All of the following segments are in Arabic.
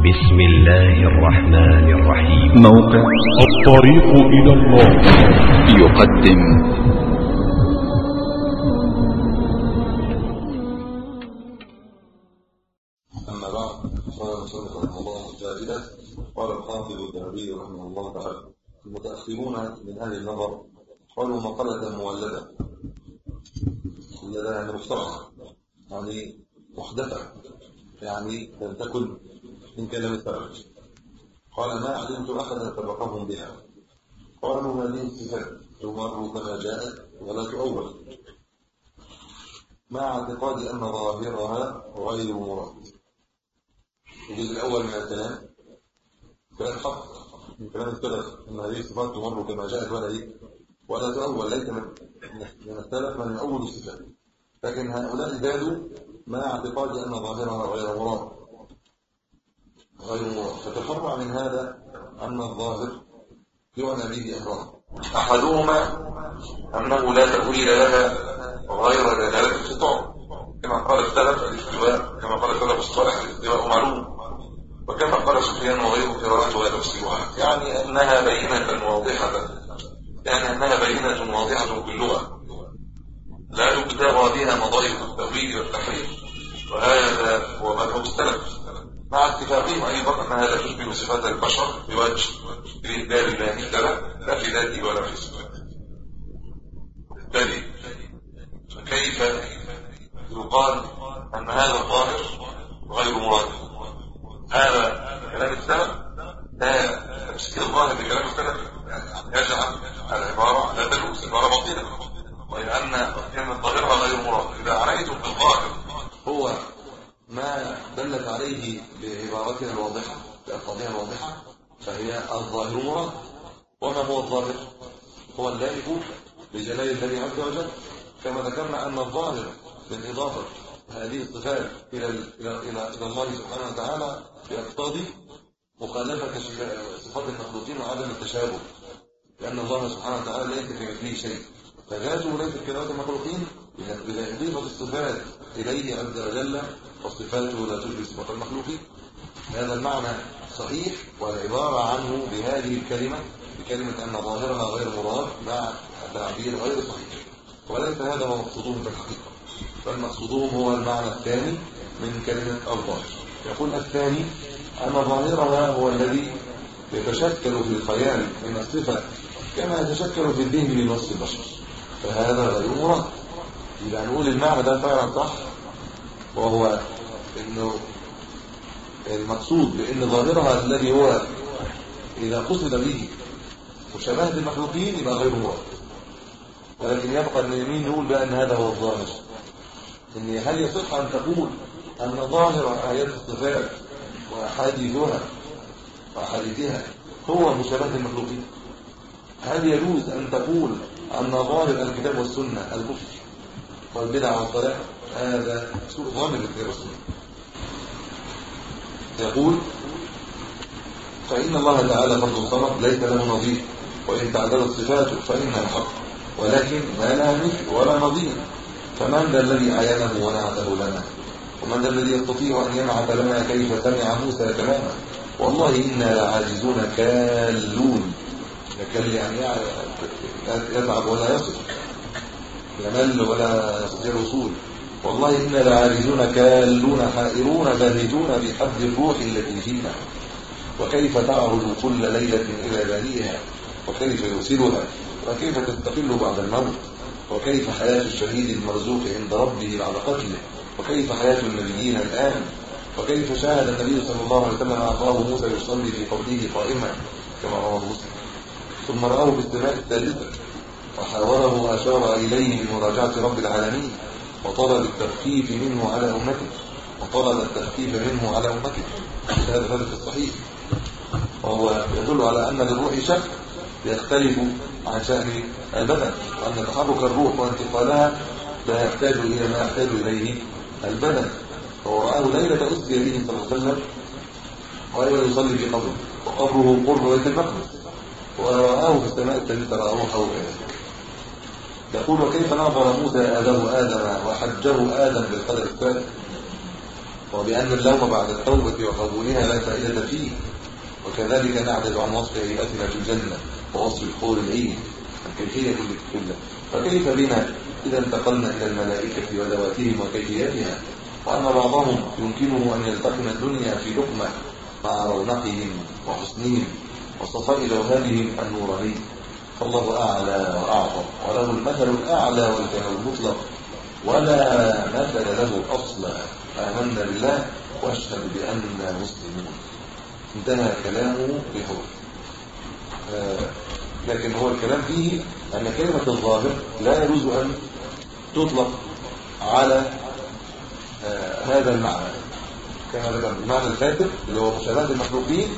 بسم الله الرحمن الرحيم. موقع الطريق إلى الله. يقدم. أما بعد قال رحمه الله الفائدة قال الحافظ الذهبي رحمه الله تعالى المتأخرون من أهل النظر قالوا مقالة مولدة. مولدة يعني مخترعة يعني محدثة. يعني لم تكن من كلام السلف قال ما علمت أحدا سبقهم بها. قالوا هذه الصفات؟ تمر كما جاءت ولا تؤول. مع اعتقاد أن ظاهرها غير مراد. الجزء الأول من الكلام كلام حق من كلام السلف أن هذه الصفات تمر كما جاءت ولا إيه ولا تؤول ليس من السلف من أول الصفات. لكن هؤلاء زادوا مع اعتقاد أن ظاهرها غير مراد. غير مراد فتفرع من هذا أن الظاهر يعنى به أمران أحدهما أنه لا تأويل لها غير دلالة الخطاب. كما قال السلف الاستواء كما قال السلف الصالح الاستواء معلوم. وكما قال سفيان وغيره قراءتها تفسيرها. يعني أنها بينة واضحة. يعني أنها بينة واضحة في اللغة. لا يبتغى بها مضايق التأويل والتحريف. وهذا هو مذهب السلف. مع اتفاقهم أيضا أنها لا تشبه صفات البشر بوجه لإبدال الله لا في ذاته ولا في صفاته. بالتالي فكيف يقال أن هذا الظاهر غير مراد؟ هذا كلام السلف لا تفسير الظاهر بكلام السلف يجعل العبارة لا تلوث عبارة باطلة ولأن أن ظاهرها غير مراد. إذا عنيتم بالظاهر هو ما دلت عليه بعبارتنا الواضحة بألفاظها الواضحة فهي الظاهر مراد. وما هو الظاهر؟ هو اللائق بجلال الله عز وجل. كما ذكرنا أن الظاهر من إضافة هذه الصفات إلى إلى إلى الله سبحانه وتعالى يقتضي مخالفة صفات المخلوقين وعدم التشابه لأن الله سبحانه وتعالى ليس في مثله شيء. فذاته ليست كذات المخلوقين إذا الصفات إليه عز وجل فصفاته لا تشبه صفات المخلوقين هذا المعنى صحيح والعبارة عنه بهذه الكلمة بكلمة أن ظاهرها غير مراد مع تعبير غير صحيح. وليس هذا هو مقصودهم في الحقيقة فالمقصودهم هو المعنى الثاني من كلمة الظاهر يقول الثاني أن ظاهرها هو الذي يتشكل في الخيال من الصفة كما يتشكل في الذهن من وصف البشر. فهذا غير مراد إذا نقول المعنى ده فعلا صح وهو إنه المقصود بإن ظاهرها الذي هو إذا قصد به مشابهه المخلوقين يبقى غير مراد ولكن يبقى إن يمين نقول بقى إن هذا هو الظاهر. إن هل يصح أن تقول أن ظاهر ايات الصفات وأحاديثها وأحاديثها هو مشابهه المخلوقين؟ هل يجوز أن تقول أن ظاهر الكتاب والسنة الكفر والبدع والضلال هذا سوء ظن بالكتاب والسنة. يقول فإن الله تعالى فرد الصمد ليس له نظير وإن تعدلت صفاته فإنها الحق ولكن ما لها مثل ولا نظير. فمن ذا الذي عينه ونعته لنا؟ ومن ذا الذي يستطيع أن ينعت لنا كيف سمع موسى كلاما؟ والله إنا لعاجزون كالون. كال يعني يتعب ولا يصل. يمل ولا يستطيع الوصول والله إنا لعاجزون كالون حائرون باهتون بحد الروح التي فينا وكيف تعرج كل ليلة إلى باريها وكيف يرسلها؟ وكيف تستقل بعد الموت؟ وكيف حياة الشهيد المرزوق عند ربه بعد قتله؟ وكيف حياة النبيين الآن؟ وكيف شاهد النبي صلى الله عليه وسلم أخاه موسى يصلي في قبره قائما؟ كما رواه مسلم. ثم رآه في السماء الثالثة. وحاوره وأشار إليه بمراجعة رب العالمين وطلب التخفيف منه على أمته وطلب التخفيف منه على أمته. هذا هذا الصحيح. وهو يدل على أن للروح شك يختلف عن شأن البدن وأن تحرك الروح وانتقالها لا يحتاج إلى ما يحتاج إليه البدن. فهو رآه ليلة أسري به صلى الله عليه وسلم وأيضا يصلي في قبره وقبره قرب بيت المقدس. ورآه في السماء الثالثة رآه حول ذلك يقول وكيف نظر موسى آدم آدم وحجه آدم بالقدر الثالث وبأن اللوم بعد التوبة وقبولها لا فائدة فيه وكذلك نعجز عن وصف هيئتنا في الجنة ووصف الحور العين الكيفية كلها فكيف بنا؟ إذا انتقلنا إلى الملائكة وذواتهم وكيفياتها وأن بعضهم يمكنه أن يلتقم الدنيا في لقمة مع رونقهم وحسنهم وصفاء جوهرهم النوراني فالله أعلى وأعظم وله المثل الأعلى والكمال المطلق ولا مثل له أصلا. آمنا بالله واشهد بأننا مسلمون. انتهى كلامه بحر آه لكن هو الكلام فيه أن كلمة الظاهر لا يجوز أن تطلق على آه هذا المعنى. كما ذكر المعنى الفاتر اللي هو مشابهة المخلوقين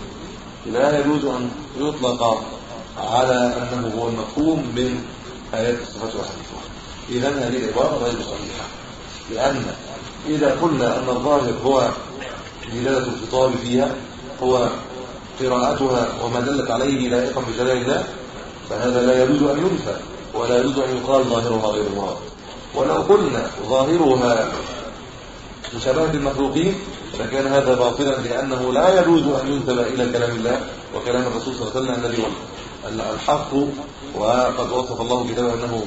لا يجوز أن يطلق على أنه هو المفهوم من آيات الصفات والحديث إذا هذه العبارة غير صحيحة. لأن إذا قلنا أن الظاهر هو دلالة الخطاب فيها هو قراءتها وما دلت عليه لائقا بجلال الله فهذا لا يجوز أن ينفى ولا يجوز أن يقال ظاهرها غير مراد ولو قلنا ظاهرها مشابهة المخلوقين لكان هذا باطلا لأنه لا يجوز أن ينسب إلى كلام الله وكلام الرسول صلى الله عليه وسلم الذي الحق وقد وصف الله كتابه أنه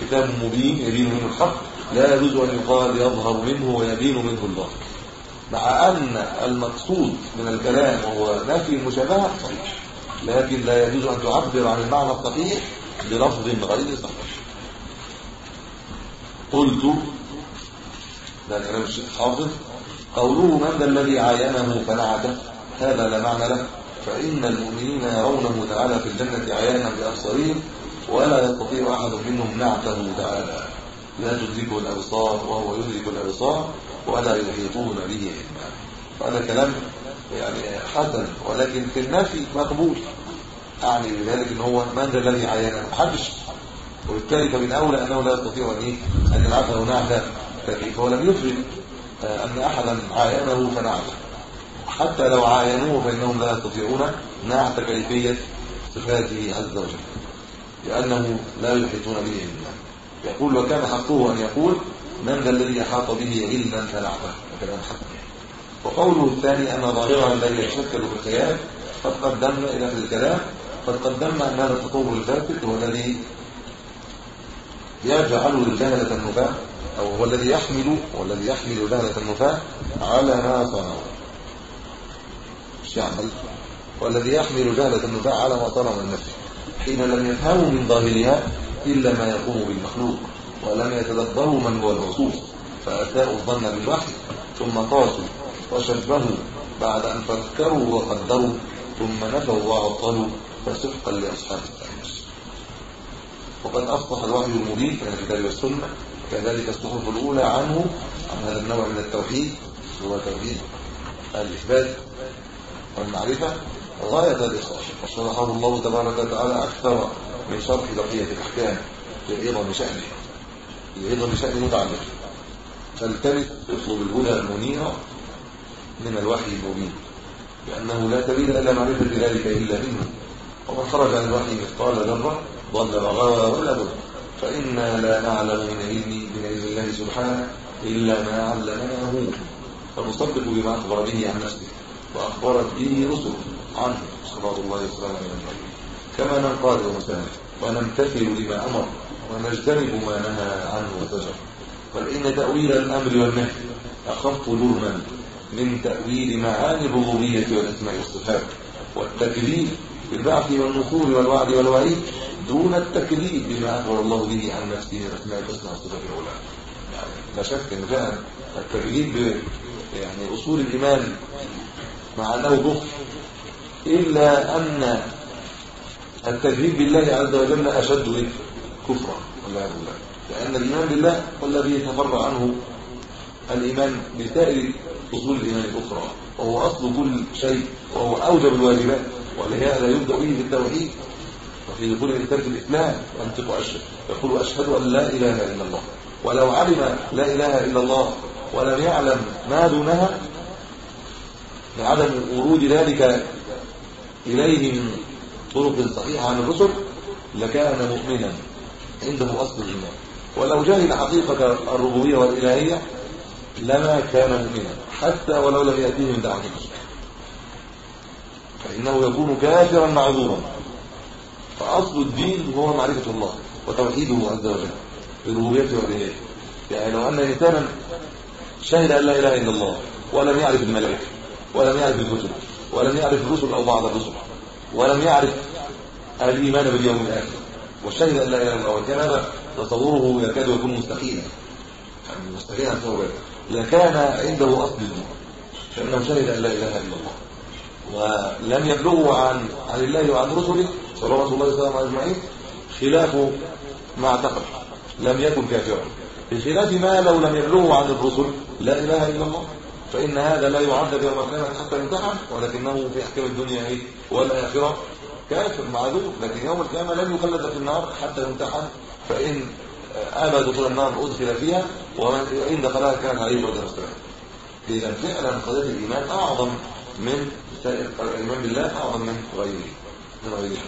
كتاب مبين يبين منه الحق لا يجوز أن يقال يظهر منه ويبين منه الله. مع أن المقصود من الكلام وهو نفي المشابهة صحيح لكن لا يجوز أن تعبر عن المعنى الصحيح بلفظ غير صحيح. قلت ده كلام الشيخ حافظ قوله من ذا الذي عاينه فنعته هذا لا معنى له. فإن المؤمنين يرونه تعالى في الجنة عيانا بأبصارهم ولا يستطيع أحد منهم نعته تعالى. لا تدركه الأبصار وهو يدرك الأبصار ولا يحيطون به علما. هذا كلام يعني حسن ولكن في النفي مقبول. أعني بذلك إن هو من ذا الذي عينه محدش. وبالتالي فمن أولى أنه لا يستطيع أن إيه؟ أن نعته فكيف هو لم يفرد أن أحدا عاينه فنعته. حتى لو عاينوه فإنهم لا يستطيعون نعت كيفية صفاته عز وجل لأنه لا يحيطون به علما. يقول وكان حقه أن يقول من ذا الذي أحاط به علما فنعته وكلام حسن وقوله الثاني أن ظاهرها الذي يتشكل في الخيال قد قدمنا إلى في الكلام قد قدمنا أن هذا التطور الفاسد هو الذي يجعل الجهلة النفاة أو هو الذي يحمل هو الذي يحمل جهلة النفاة على ما صنعوا. يعمل والذي يحمل جهلة النفاة على ما من نفسه حين لم يفهموا من ظاهرها إلا ما يقوم بالمخلوق ولم يتدبروا من هو الموصوف فأساءوا الظن بالوحي ثم قاسوا وشبهوا بعد أن فكروا وقدروا ثم نفوا وعطلوا فسحقا لأصحاب التأمس وقد أفصح الوحي المبين من الكتاب والسنة كذلك الصحف الأولى عنه عن هذا النوع من التوحيد هو توحيد الإثبات. والمعرفة غاية الإصلاح وشرحه الله تبارك وتعالى أكثر من شرح بقية الأحكام لعظم شأنه لعظم شأن متعلق. فالتمس اطلب الهدى المنيرة من الوحي المبين. لأنه لا سبيل إلى معرفة ذلك إلا منه. ومن خرج عن الوحي مثقال ذرة ضل وغوى ولا ضل فإنا لا نعلم من علم من علم الله سبحانه إلا ما علمناه. فنصدق بما أخبر به عن نفسه. وأخبرت به رسل عنه. صلى الله عليه. وسلم كما ننقاد ونسامح ونمتثل لما أمر ونجتنب ما نهى عنه وزجر. بل إن تأويل الأمر والنهي أخف جرما من تأويل معاني الربوبية والأسماء والصفات والتكذيب بالبعث والنصور والوعد والوعيد دون التكذيب بما أخبر الله به عن نفسه من أسماء الحسنى والصفات يعني لا شك أن فعلا التكذيب يعني أصول الإيمان مع أنه كفر إلا أن التكذيب بالله عز وجل أشد كفرا والعياذ بالله. لأن الإيمان بالله هو الذي يتفرع عنه الإيمان بسائر أصول الإيمان الأخرى وهو أصل كل شيء وهو أوجب الواجبات ولهذا يبدأ به بالتوحيد وفي دخول الإنسان في الإسلام ينطق أشهد يقول أشهد أن لا إله إلا الله. ولو علم لا إله إلا الله ولم يعلم ما دونها لعدم ورود ذلك إليه من طرق صحيحة عن الرسل لكان مؤمنا. عنده أصل الإيمان. ولو جهل حقيقة الربوبية والإلهية لما كان مؤمنا. حتى ولو لم يأتيه من دعوة فإنه يكون كافرا معذورا. فأصل الدين هو معرفة الله وتوحيده عز وجل بالربوبية والإله يعني لو أن إنسانا شهد أن لا إله إلا الله ولم يعرف الملائكة ولم يعرف الكتب ولم يعرف الرسل أو بعض الرسل ولم يعرف الإيمان باليوم الآخر. وشهد أن لا إله إلا الله هذا تصوره يكاد يكون مستحيلا يعني مستحيل أن تصور لكان عنده أصل الدين فإنه شهد أن لا إله إلا الله. ولم يبلغوا عن عن الله وعن رسله صلوات الله وسلامه أجمعين خلاف ما اعتقد. لم يكن كافرا. بخلاف ما لو لم يبلغوا عن الرسل لا إله إلا الله. فإن هذا لا يعذب يوم القيامة حتى يمتحن ولكنه في احكام الدنيا إيه؟ والآخرة كافر معذور لكن يوم القيامة لن يخلد في النار حتى يمتحن فإن ابى دخول النار أدخل فيها وان دخلها كان عليه برد السلام اذا فعلا قضية الإيمان أعظم من سائر الإيمان بالله أعظم من غيره من غيره.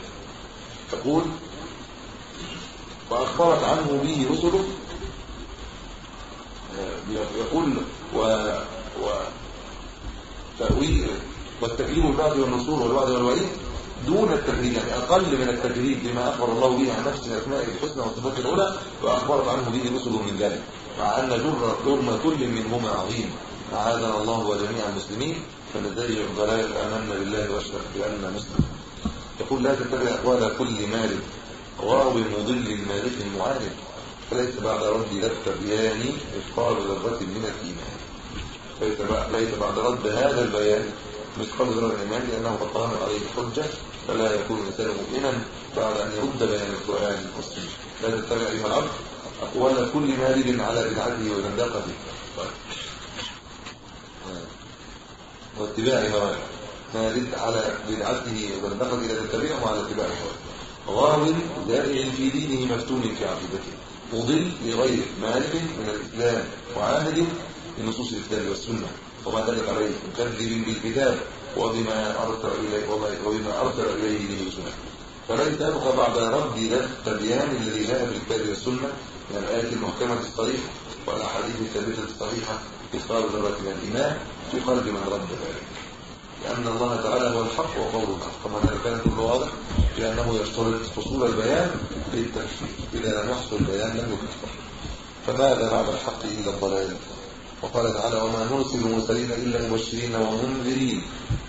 تقول وأخبرت عنه به رسله يقول و و تأويل والتكليم البعد والنصور والوعد والوعيد دون التكذيب يعني أقل من التكذيب بما أخبر الله به عن نفسه أسمائه الحسنى والصفات العلى واخبرت عنه به رسله من ذلك. مع أن جر جرم كل منهما عظيم. أعاذنا الله وجميع المسلمين. فنزيع الضلال آمنا بالله واشهد بأننا مسلم يقول لا تتبع أقوال كل مال غاو مضل مالك معارف فليس بعد رد لا التبيان مثقال ذرة من الإيمان. ليس بعد رد هذا البيان مثقال ذره الإيمان لأنه قد قام عليه الحجه فلا يكون الإنسان مؤمنا بعد أن يرد بيان القرآن والسنة لا تتبع أيها العبد أقوال كل مالك على بدعته وزندقته. واتباع هواه مالك على بدعته وزندقته إلى تتبعه وعلى اتباع هواه غاو زائع في دينه مفتون في عقيدته. مضل لغيره مالك من الإسلام وعاهد بنصوص الكتاب والسنة. وما دلت عليه مكذب بالكتاب وبما أرسل اليه وبما أرسل إليه به رسله فلن تبقى بعد رد التبيان الذي جاء في الكتاب والسنة من الآيات المحكمة الصريحه والأحاديث الثابتة الصحيحة إثقال ذرة الإيمان في قلب من رد ذلك. لأن الله تعالى هو الحق وقوله الحق. طبعا هذا كان كله واضح لأنه يشترط حصول البيان للتكفير. إذا لم يحصل البيان لم يكفر. فماذا بعد الحق إلا الضلال؟ وقال تعالى وما نرسل المرسلين إلا مبشرين ومنذرين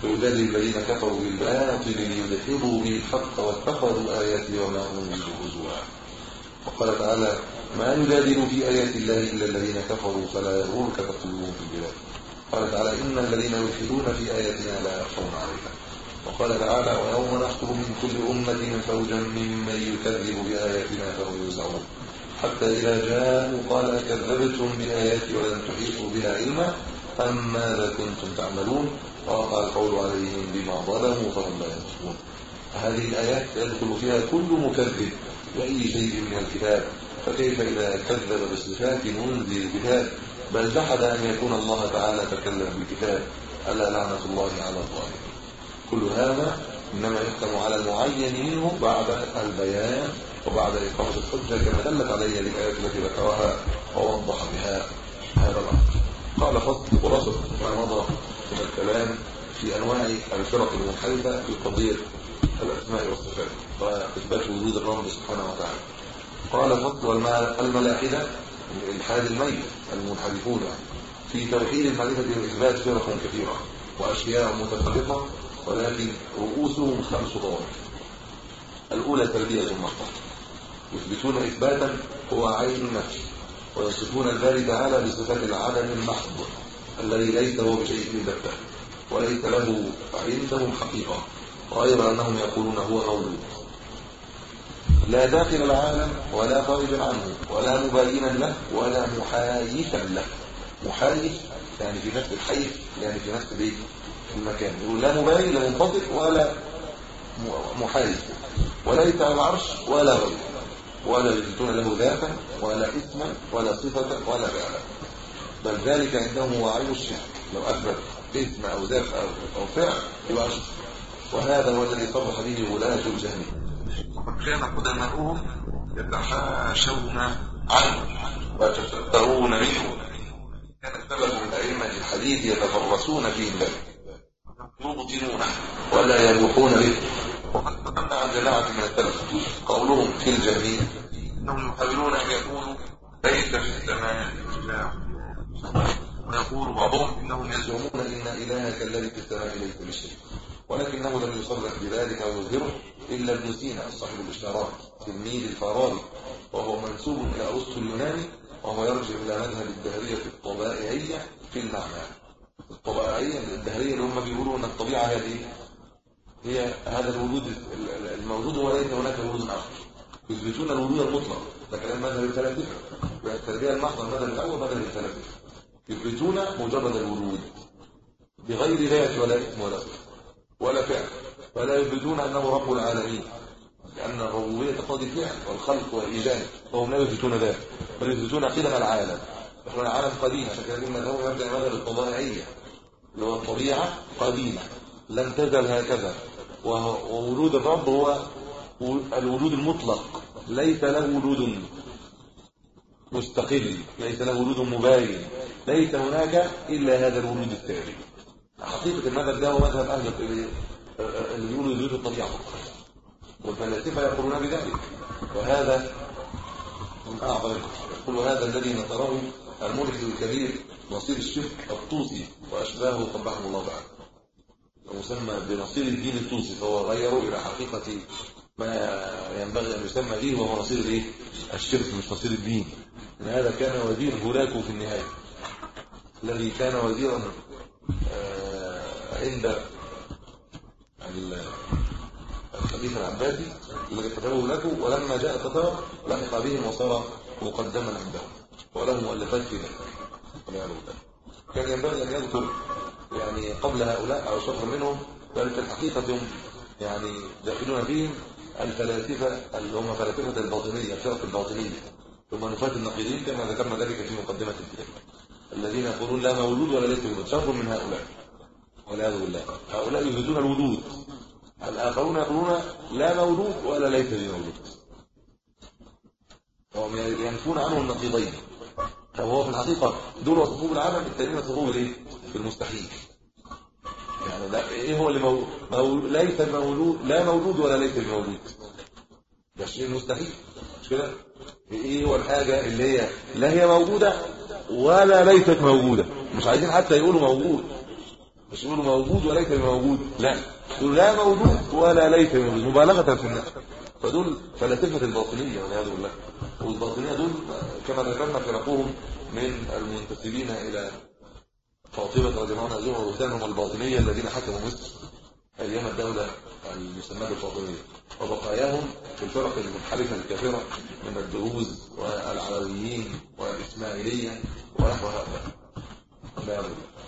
ويجادل الذين كفروا بالباطل ليدحضوا به الحق واتخذوا آياتي وما أنزلوا هزوا. وقال تعالى ما يجادل في آيات الله إلا الذين كفروا فلا يغرك تقلبهم في البلاد. قال تعالى إن الذين يلحدون في آياتنا لا يخفون عليها. وقال تعالى ويوم نحشر من كل أمة فوجا ممن يكذب بآياتنا فهم يوزعون. حتى إذا جاءوا قال كذبتم بآياتي ولم تحيطوا بها علما أم ماذا كنتم تعملون؟ وقع القول عليهم بما ظلموا فهم لا ينصرون هذه الآيات يدخل فيها كل مكذب بأي شيء من الكتاب. فكيف إذا كذب بصفات منزل الكتاب بل جحد أن يكون الله تعالى تكلم بالكتاب. ألا لعنة الله على الظالمين. كل هذا إنما يختم على المعين منه بعد البيان. وبعد إقامة الحجة كما دلت عليه الآيات التي ذكرها ووضح بها هذا الأمر. قال فصل خلاصة ما مضى من الكلام في أنواع الفرق المنحرفة في قضية الأسماء والصفات وإثبات وجود الرب سبحانه وتعالى. قال فصل الملاحدة الإلحاد الميت المنحرفون في توحيد المعرفة والإثبات فرق كثيرة وأشياء متفرقة ولكن رؤوسهم خمس ضوابط الأولى تربية المحضر يثبتون إثباتا هو عين النفس ويصفون الباري تعالى بصفات العدم المحض الذي ليس هو بشيء البتة وليس له عندهم حقيقة غير أنهم يقولون هو مولود لا داخل العالم ولا خارجا عنه ولا مباينا له ولا محايثا له. محايث يعني في نفس الحيث يعني في نفس بيت المكان. لا مباين لا منفصل ولا محايث وليس على العرش ولا غيره. ولا يثبتون له ذاتا ولا اسما ولا صفة ولا فعلا بل ذلك عندهم هو عين الشرك. لو أثبت اسم أو ذات أو فعل يبقى شرك. وهذا هو الذي صرح به ولاة الجهمية وقد كان قدماؤهم يتحاشون عنه ويتسترون منه. كان السبب الحديث يتفرسون فيه ذلك يبطنونه ولا يلوحون به. وقد جماعة من السلف قولهم في الجميع. إنهم يحاولون أن يكونوا ليس في السماء اله ويقول بعضهم إنهم يزعمون إن إلهك الذي في السماء ليس بشيء. ولكنه لم يصرح بذلك ويظهره إلا ابن سينا صاحب الاشارات تلميذ الفارابي. وهو منسوب إلى ارسطو اليوناني وهو يرجع إلى مذهب الدهرية الطبائعية في المعنى. الطبائعية الدهرية اللي هم بيقولوا إن الطبيعة دي هي هذا الوجود الموجود وليس هناك وجود آخر. يثبتون الوجود المطلق. ده كلام مذهب الفلاسفه التربية المحضة المذهب الأول مذهب الفلاسفه يثبتون مجرد الوجود. بغير ذات ولا اسم ولا ولا فعل. فلا يثبتون أنه رب العالمين. لأن الربوبية تقتضي الفعل والخلق والإيجاد. وهم لا يثبتون ذلك. بل يثبتون قدم العالم. يقولون العالم قديم. عشان كده قلنا هو مبدأ مذهب الطبيعيه اللي هو الطبيعة قديمة. لم تزل هكذا. ووجود الرب هو الوجود المطلق. ليس له وجود مستقل ليس له وجود مباين. ليس هناك إلا هذا الوجود التالي. حقيقة المذهب ده هو مذهب أهل اللي بيقولوا وجود الطبيعة والفلاسفة يقولون بذلك. وهذا من أعظم يقول هذا الذي نصره الملحد الكبير نصير الشرك الطوسي وأشباهه قبحهم الله تعالى. ومسمى بنصير الدين الطوسي فهو غيره إلى حقيقة ما ينبغي أن يسمى به وهو نصير الايه الشرك مش نصير الدين. إن هذا كان وزير هلاكه في النهاية. الذي كان وزيرا آه، عند الخليفة العباسي الذي كتبه لكم ولما جاء التتار لحق بهم وصار مقدما عندهم وله مؤلفات في ذلك. كان ينبغي أن يذكر يعني قبل هؤلاء أو شطر منهم بل في الحقيقة هم يعني داخلون فيهم الفلاسفة اللي هم فلاسفة الباطنية الفرق الباطنية. ثم نفاة النقيضين كما ذكرنا ذلك في مقدمة الكتاب الذين يقولون لا مولود ولا ليس بوجود شر من هؤلاء. والعياذ بالله. هؤلاء يثبتون الوجود. الآخرون يقولون لا مولود ولا ليس بمولود. وهم ينفون عنه النقيضين. فهو في الحقيقة دول وصفوه بالعالم التانيين وصفوه بالإيه؟ بالمستحيل. يعني لا إيه هو اللي مو... مو... ليس مولود لا مولود ولا ليس بمولود ده شيء مستحيل. مش كده؟ إيه هو الحاجة اللي هي لا هي موجودة ولا ليست موجودة؟ مش عايزين حتى يقولوا موجود. مش يقولوا موجود وليس موجود لا. يقولوا لا موجود ولا ليس موجود مبالغة في النفس. فدول فلاسفة الباطنية والعياذ بالله. والباطنية دول كما ذكرنا فرقهم من المنتسبين إلى فاطمة رضي الله عنها زوجها الباطنية الذين حكموا مصر أيام الدولة المسماة بالفاطميه وبقاياهم في الفرق المنحرفة الكافره من الدروز والعلويين والإسماعيلية ونحو هؤلاء.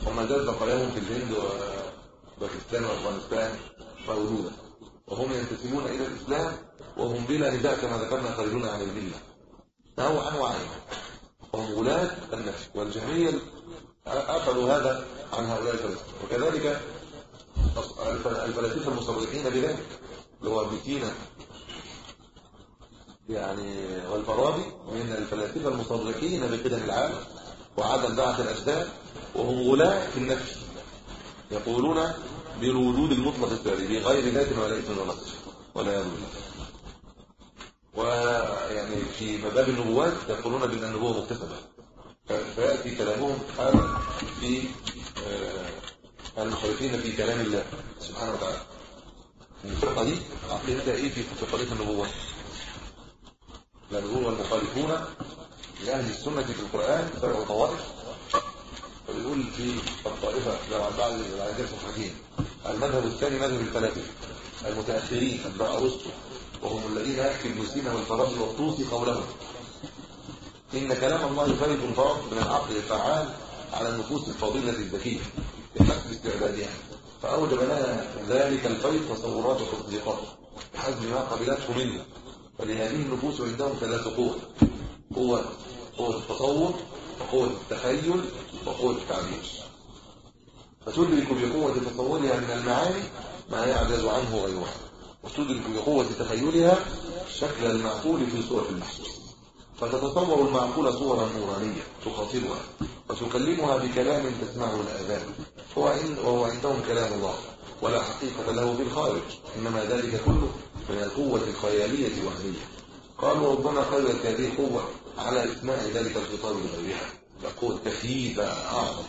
وما زال بقاياهم في الهند وباكستان وأفغانستان موجوده وهم ينتسبون إلى الإسلام وهم بلا نزاع كما ذكرنا خارجون عن المله نوعا وعين وهم غلاة النفس. والجميع اخذوا هذا عن هؤلاء الفلاسفة. وكذلك الفلاسفة المصرحين بذلك اللي هو ابن سينا يعني والفارابي من الفلاسفة المصرحين بقدم العالم وعدم بعث الأجداد وهم غلاة في النفس. يقولون بالوجود المطلق التالي بغير ذات ولا اسم ولا صفه ولا يضل ويعني في مباب النبوات يقولون بأن النبوة مكتسبه فيأتي كلامهم حالا في آه، المخالفين في كلام الله سبحانه وتعالى. الفرقة دي عقيدتها إيه في قضيه النبوة؟ لأن هو المخالفون لأهل السنة في القرآن فرق طوائف. ويقول في الطائفة لو عن بعض الحكيم المذهب الثاني مذهب الفلاسفة المتأخرين اتباع ارسطو وهم الذين يحكي ابن سينا والفرائض والطوسي قولهم. إن كلام الله فارغ فرق من العقل الفعال على النفوس الفاضله الذكيه بحسب استعدادها فأوجب لها ذلك الفيض تصورات وتصديقات بحسب ما قبلته منه فلهذه النفوس عندهم ثلاث قوة قوة قوة التصور وقوة التخيل وقوة التعبير. فتدرك بقوة تصورها من المعاني ما يعجز عنه غيرها. وتدرك بقوة تخيلها شكل المعقول في صورة المحسوس فتتصور المعقول صورا نورانية تخاطبها وتكلمها بكلام تسمعه الآذان هو وهو عندهم كلام الله ولا حقيقة له في الخارج إنما ذلك كله من القوة الخيالية الوهمية. قالوا ربما خيرت هذه القوة على إسماع ذلك الخطاب لغيرها قوة تخييف أعظم.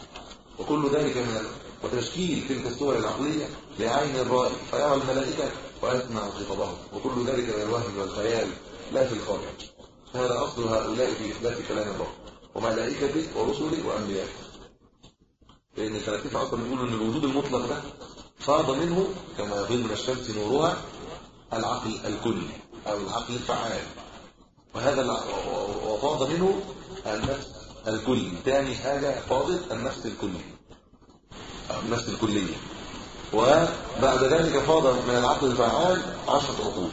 وكل ذلك من وتشكيل تلك الصور العقلية لعين الرائي فيرى الملائكة ويسمع خطابهم وكل ذلك من الوهم والخيال لا في الخارج. هذا أصل هؤلاء في إثبات كلام الله وملائكته ورسله وأنبيائه. لأن الفلاسفة أصلا بيقولوا أن الوجود المطلق ده فاض منه كما يفيض من الشمس نورها العقل الكلي أو العقل الفعال. وهذا وفاض منه النفس الكلي. ثاني حاجة فاضت النفس الكلي. النفس الكلية. وبعد ذلك فاض من العقل الفعال عشرة عقول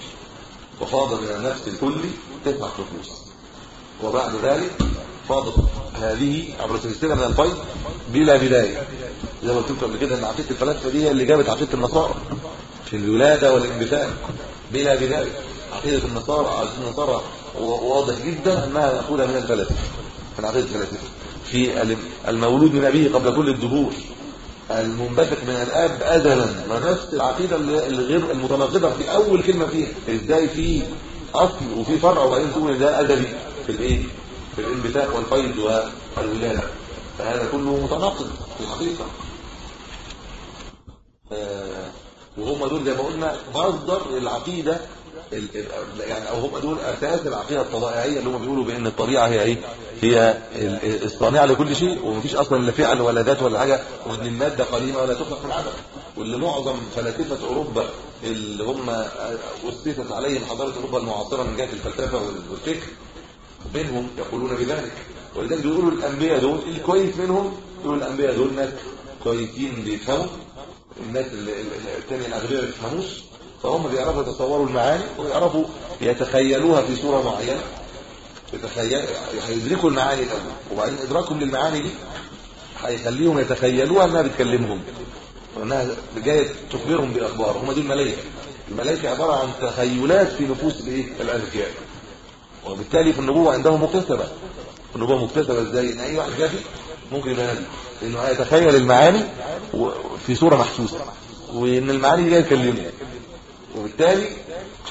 وفاض من النفس الكلي تسعة نفوس وبعد ذلك فاضت هذه عبر سلسله من الفيض بلا بداية. زي ما قلت قبل كده إن عقيدة الفلاسفة دي هي اللي جابت عقيدة النصارى في الولادة والانبثاق بلا بداية. عقيدة النصارى عقيدة النصارى واضح جدا أنها ماخوذه من الفلاسفة من عقيدة الفلاسفة. في المولود من أبيه قبل كل الدهور. المنبثق من الآب ازلا. ما نفس العقيدة الغير المتناقضه في أول كلمة فيها. إزاي في أصل وفي فرع وبعدين تقول ده أزلي في الإيه؟ في الانبثاق والفيض والولادة. فهذا كله متناقض في الحقيقة. آه، وهم دول زي ما قلنا مصدر العقيده يعني أو هم دول أساس العقيدة الطبيعيه اللي هم بيقولوا بأن الطبيعة هي إيه؟ هي الصانعه لكل شيء ومفيش أصلا لا فعل ولا ذات ولا حاجة وإن المادة قديمة ولا تخلق من عدم واللي معظم فلاسفة أوروبا اللي هم أسست عليهم حضارة أوروبا المعاصرة من جهة الفلسفة والفكر منهم يقولون بذلك. ولذلك بيقولوا الأنبياء دول الكويس منهم يقولوا الأنبياء دول ناس كويسين بيفهموا الناس الثانية الاغبياء ما بيفهموش. فهم بيعرفوا يتصوروا المعاني ويعرفوا يتخيلوها في صورة معينة. يتخيل هيدركوا المعاني الأول وبعدين إدراكهم للمعاني دي هيخليهم يتخيلوها إنها بتكلمهم. وإنها جاية تخبرهم بأخبار. هم دول الملائكة. الملائكة عبارة عن تخيلات في نفوس الإيه؟ الاذكياء وبالتالي في النبوة عندهم مكتسبة. النبوة مكتسبة إزاي؟ إن أي واحد جاهل ممكن يبقى نبي. لأنه هيتخيل المعاني في صورة محسوسة. وإن المعاني دي جاية تكلمه وبالتالي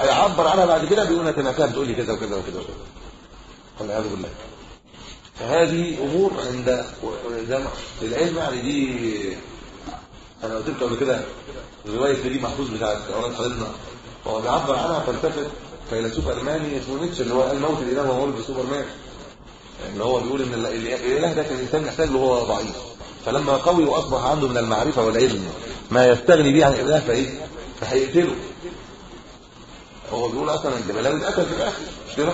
هيعبر عنها بعد كده بيقول أنا سمعتها بتقول لي كذا وكذا وكذا والعياذ بالله. فهذه أمور عند العلم يعني دي أنا قلت لكم قبل كده رواية دي محفوظ بتاعت أولاد حضرتنا هو بيعبر عنها فلسفة فيلسوف ألماني اسمه نيتشه اللي هو الموت الإله هو ولد سوبرمان. اللي هو بيقول إن الإله ده كان الانسان محتاج له هو ضعيف. فلما قوي وأصبح عنده من المعرفة والعلم ما يستغني به عن الإله فإيه؟ فهيقتله. هو بيقول أصلا الجبلاوي اتقتل في الآخر مش كده؟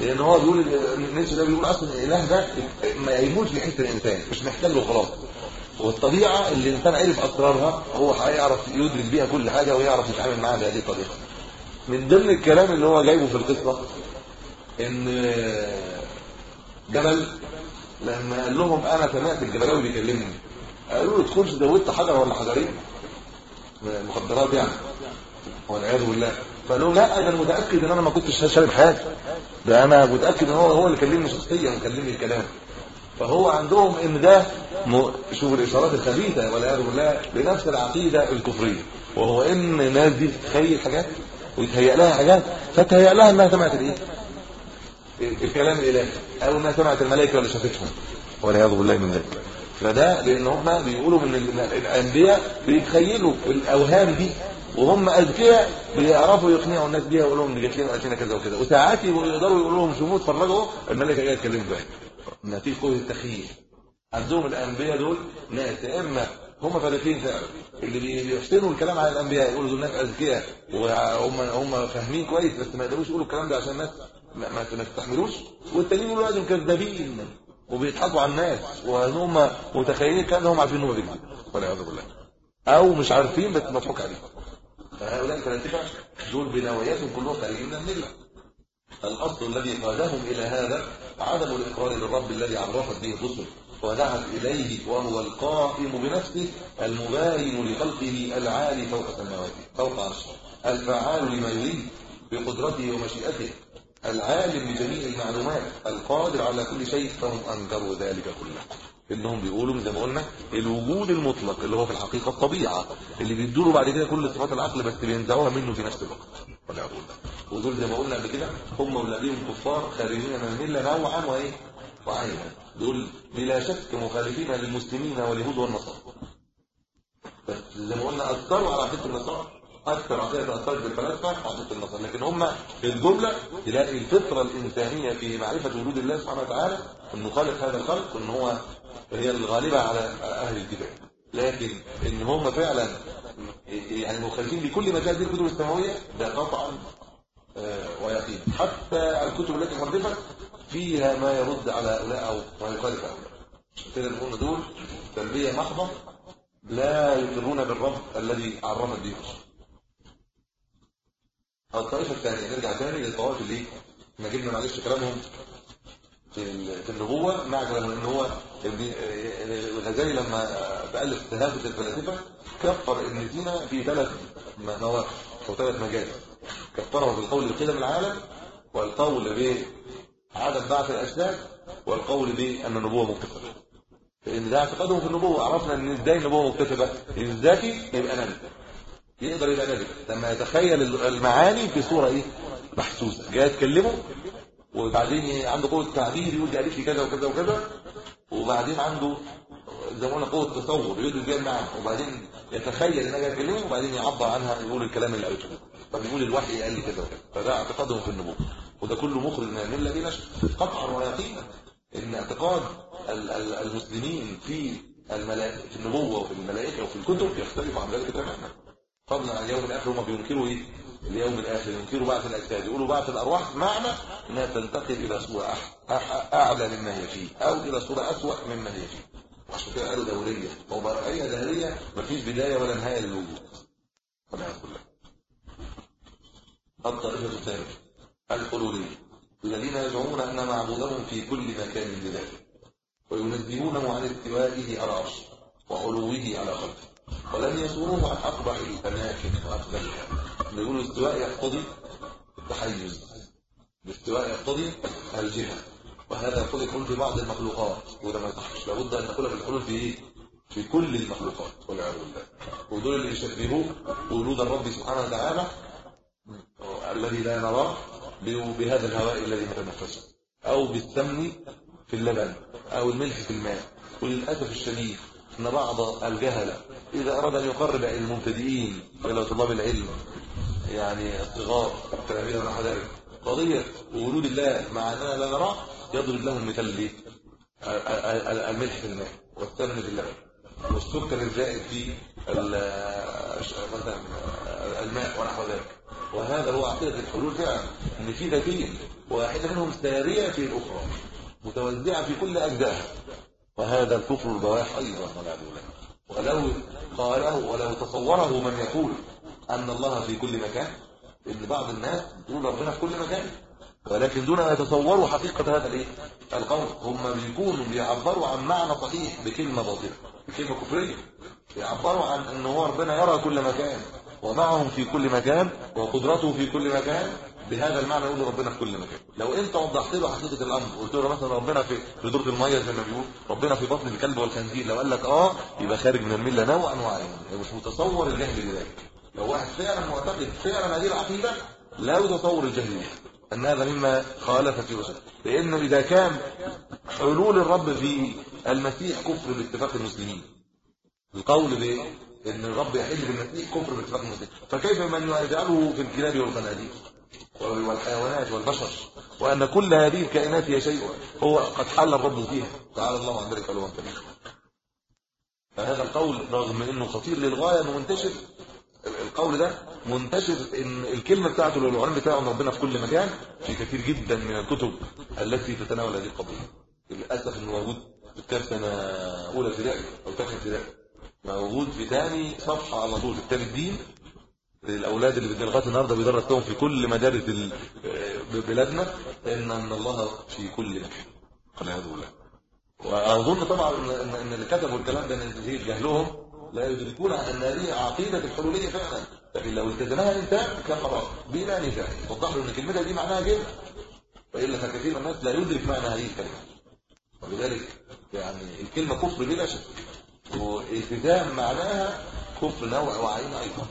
لأن هو بيقول نيتشه ده بيقول أصلا الإله ده ما يموت لحس الإنسان مش محتاج له خلاص. والطبيعة اللي الإنسان عرف أسرارها هو هيعرف يدرك بيها كل حاجة ويعرف يتعامل معاها بهذه الطريقة. من ضمن الكلام اللي هو جايبه في القصة إن جبل لما قال لهم أنا سمعت الجبلاوي بيكلمني قالوا له تدخلش زودت حجر ولا حجرين؟ مخدرات يعني. والعياذ بالله. فقالوا لا أنا متأكد إن أنا ما كنتش شارب حاجة. ده أنا متأكد إن هو هو اللي كلمني شخصيا وكلمني الكلام. فهو عندهم إن ده. شوف الإشارات الخبيثة والعياذ بالله بنفس العقيدة الكفرية. وهو إن الناس دي تتخيل حاجات ويتهيأ لها حاجات. فتهيأ لها إنها سمعت الإيه؟ الكلام الإلهي أو إنها سمعت الملائكة اللي شافتهم والعياذ بالله من ذلك. فده لأن هم بيقولوا إن الأنبياء بيتخيلوا الأوهام دي. وهم أذكياء بيعرفوا يقنعوا الناس بيها ويقولوا لهم جت لنا قالت كذا وكذا. وساعات يقدروا يقولوا لهم شوفوا اتفرجوا الملائكه جاية تكلمكم بقى نتيجة قوة التخيل عندهم الأنبياء دول ناس اما هم فارقين فعلا اللي بيحسنوا الكلام على الأنبياء يقولوا دول ناس أذكياء. وهم هم فاهمين كويس بس ما يقدروش يقولوا الكلام ده عشان الناس ما, تستحملوش. والتانيين يقولوا لازم كذابين. وبيضحكوا على الناس. وهم متخيلين الكلام ده؟ هم عارفين ان هو بيكذب والعياذ بالله. أو مش عارفين بس مضحوك عليهم. فهؤلاء الفلاسفة دول بنواياهم كلهم خارجين من الملة. الأصل الذي قادهم إلى هذا عدم الإقرار بالرب الذي عرفت به الرسل ودعت إليه وهو القائم بنفسه المباين لخلقه العالي فوق سماواته فوق عرشه الفعال لما يريد بقدرته ومشيئته العالم بجميع المعلومات القادر على كل شيء فهم أنكروا ذلك كله. انهم بيقولوا زي ما قلنا الوجود المطلق اللي هو في الحقيقة الطبيعة اللي بيدوا له بعد كده كل صفات العقل بس بينزعوها منه في نفس الوقت. ولا أقول ودول زي ما قلنا قبل كده هم والذين كفار خارجين من الملة نوعا وإيه؟ وعينا. دول بلا شك مخالفين للمسلمين واليهود والنصارى. بس زي ما قلنا أثروا على عقيده النصارى. أكثر عقيدة اثرت بالفلاسفة عقيده النصارى. لكن هم في الجملة تلاقي الفطرة الإنسانية في معرفة وجود الله سبحانه وتعالى إنه خالق هذا الخلق وان هو هي الغالبة على أهل الكتاب لكن إن هم فعلا يعني مخالفين لكل ما جاء به الكتب السماويه ده قطعا آه، ويقين. حتى الكتب التي حرفت فيها ما يرد على هؤلاء أو ما يخالف هؤلاء. كده نقول دول تربيه محضة لا يقرون بالرب الذي عرفت به الطائفه الثانية نرجع ثاني للطوائف اللي ما جبنا معلش كلامهم في في النبوة مع كلام إن هو الغزالي لما بألف تهافت الفلاسفه كفر ابن سينا في ثلاث مواقف أو ثلاث مجالس. كفره بالقول بقدم العالم والقول بعدم بعث الاشلاك والقول بان النبوة مكتسبة. لأن ده اعتقادهم في النبوة عرفنا إن إزاي النبوة مكتسبة؟ الذكي يبقى نبي يقدر يبقى نبي لما يتخيل المعاني في صورة إيه؟ محسوسة. جاي يتكلمه وبعدين عنده قوه تعبير يقول دي قالت لي كذا وكذا وكذا. وبعدين عنده زي ما قلنا قوة تصور يقول إزاي معاها وبعدين يتخيل ان أنا اكلمه وبعدين يعبر عنها يقول الكلام اللي قلته فبيقول الوحي قال لي وكذا فده اعتقادهم في النبوة. وده كله مخرج من المله دي قطعا ويقينا إن اعتقاد المسلمين في الملائكة في النبوة وفي الملائكة وفي الكتب يختلف عن ذلك تماما. فضلا عن اليوم الآخر هم بينكروا إيه؟ اليوم الآخر ينكروا بعث الاجساد يقولوا بعث الأرواح معنى إنها تنتقل إلى صورة أعلى مما هي فيه أو إلى صورة اسوء مما هي فيه. عشان كده قالوا دورية. وبرقيه دهريه مفيش بداية ولا نهاية للوجود. ربنا كلها الطائفة الثانية. الحلوليه الذين يزعمون أن معبودهم في كل مكان بذاته وينزهونه عن استوائه على العرش وعلوه على خلقه. ولم يصوروه عن أقبح الاماكن وافضلها يقولوا الاستواء يقتضي التحيز. الاستواء يقتضي الجهة. وهذا يقول يكون في بعض المخلوقات. وده ما يصحش. لابد أن نقول بالحلول في إيه؟ في كل المخلوقات. والعياذ بالله. ودول اللي يشبهوه بوجود الرب سبحانه وتعالى الذي لا نراه بهذا الهواء الذي نتنفسه أو بالسمن في اللبن. أو الملح في الماء. وللأسف الشديد أن بعض الجهله إذا أراد أن يقرب المبتدئين إلى طلاب العلم يعني الصغار التلاميذ ذلك قضية وجود الله مع أننا لا نراه يضرب لهم مثال الملح في الماء والسمن في اللبن والسكر الزائد في مثلا الماء ونحو ذلك. وهذا هو عقيدة الحلول فعلا إن في ذاتين واحدة منهم سارية في الأخرى متوزعة في كل اجزائها وهذا الكفر البواح أيضا ولو قاله ولو تصوره من يقول أن الله في كل مكان إن بعض الناس يقول ربنا في كل مكان. ولكن دون أن يتصوروا حقيقة هذا الإيه؟ القول. هم بيكونوا بيعبروا عن معنى صحيح بكلمة باطله بكلمة كفرية. بيعبروا عن إن هو ربنا يرى كل مكان ومعهم في كل مكان وقدرته في كل مكان بهذا المعنى يقول ربنا في كل مكان. لو انت وضحت له حقيقة الأمر قلت له مثلا ربنا في في دورة المية زي ما بيقول ربنا في بطن الكلب والخنزير لو قال لك آه يبقى خارج من الملة نوعا وعينا. مش متصور الجهل بذلك لو واحد فعلا معتقد فعلا هذه العقيدة لا يتصور الجهل أن هذا مما خالف في وسط. لأنه إذا كان حلول الرب في المسيح كفر باتفاق المسلمين. القول بايه ان الرب يحل بالمسيح كفر باتفاق المسلمين فكيف من يجعله في الكلاب والخنازير؟ والحيوانات والبشر وأن كل هذه الكائنات هي شيء هو قد حل الرب فيها. تعالى الله عن ذلك علوا كبيرا فهذا القول رغم إنه خطير للغاية انه منتشر القول ده منتشر إن الكلمة بتاعته للعنوان بتاعه ربنا في كل مكان في كثير جدا من الكتب التي تتناول هذه القضية. للأسف إنه موجود في كتاب سنة أولى ابتدائي أو ثانية ابتدائي. موجود في ثاني صفحة على طول في كتاب الدين. للأولاد اللي لغاية النهارده بيدرس لهم في كل مدارس بلادنا إن أن الله في كل مكان. والعياذ بالله وأظن طبعا ان اللي كتبوا الكلام ده من جهلهم لا يدركون أن هذه عقيدة الحلولية فعلا. لكن لو التزمها الإنسان كان خلاص بلا نزاع. وضح له إن كلمتها دي معناها كده. والا فكثير من الناس لا يدرك معنى هذه الكلمة. ولذلك يعني الكلمة كفر بلا شك. والتزام معناها كفر نوع وعين أيضا.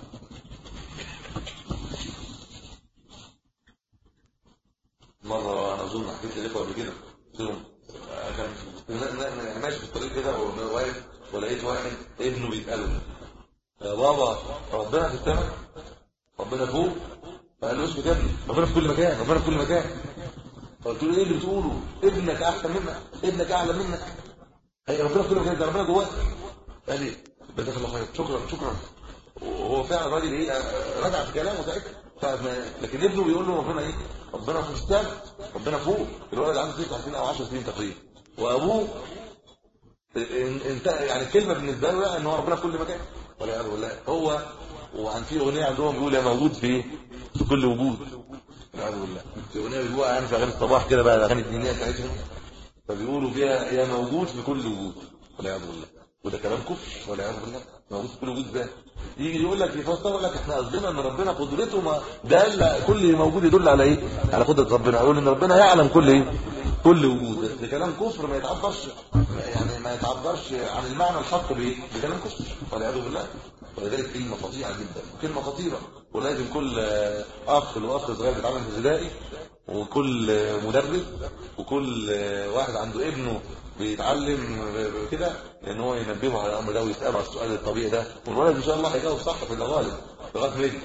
أنا أظن حكيت لكم قبل كده. كان ماشي في الطريق كده واقف ولقيت واحد ابنه بيساله يا بابا ربنا في السماء ربنا فوق فقال له اسكت يا ابني. ربنا في كل مكان ربنا في كل مكان. فقلت له إيه اللي بتقوله؟ ابنك أحسن منك ابنك أعلى منك. هي ربنا في كل مكان ده ربنا جواك قال لي جزاك الله خير. شكرا شكرا. وهو فعلا راجل إيه رجع في كلامه ساعتها. لكن ابنه بيقول له ربنا إيه؟ ربنا في السماء ربنا فوق الولد عنده 9 سنين أو 10 سنين تقريبا. وأبوه انت يعني الكلمة بالنسبة له إن هو ربنا في كل مكان. والعياذ بالله هو وعن في أغنية عندهم بيقول يا موجود في في كل وجود. والعياذ بالله في أغنية بيقولوها يعني في أغاني الصباح كده بقى الأغاني الدينية بتاعتهم. فبيقولوا فيها يا موجود في كل وجود. والعياذ بالله وده كلام كفر. والعياذ بالله موجود في كل إزاي؟ يجي يقول لك يفسر لك إحنا قصدنا ان ربنا قدرته ما دل كل موجود يدل على إيه؟ على قدرة ربنا. يقول إن ربنا يعلم كل إيه؟ كل وجود. ده كلام كفر ما يتعبرش. يعني ما يتعبرش عن المعنى الحق بايه بكلام كفر. والعياذ بالله. ولذلك كلمة فظيعه جدا. كلمة خطيرة. ولازم كل أخ واخ صغير بيتعلم في ابتدائي وكل مدرس وكل واحد عنده ابنه بيتعلم كده ان هو ينبهه على الامر ده ويسأله على السؤال الطبيعي ده والولد إن شاء الله هيجاوب صح في الغالب لغاية ما يكبر.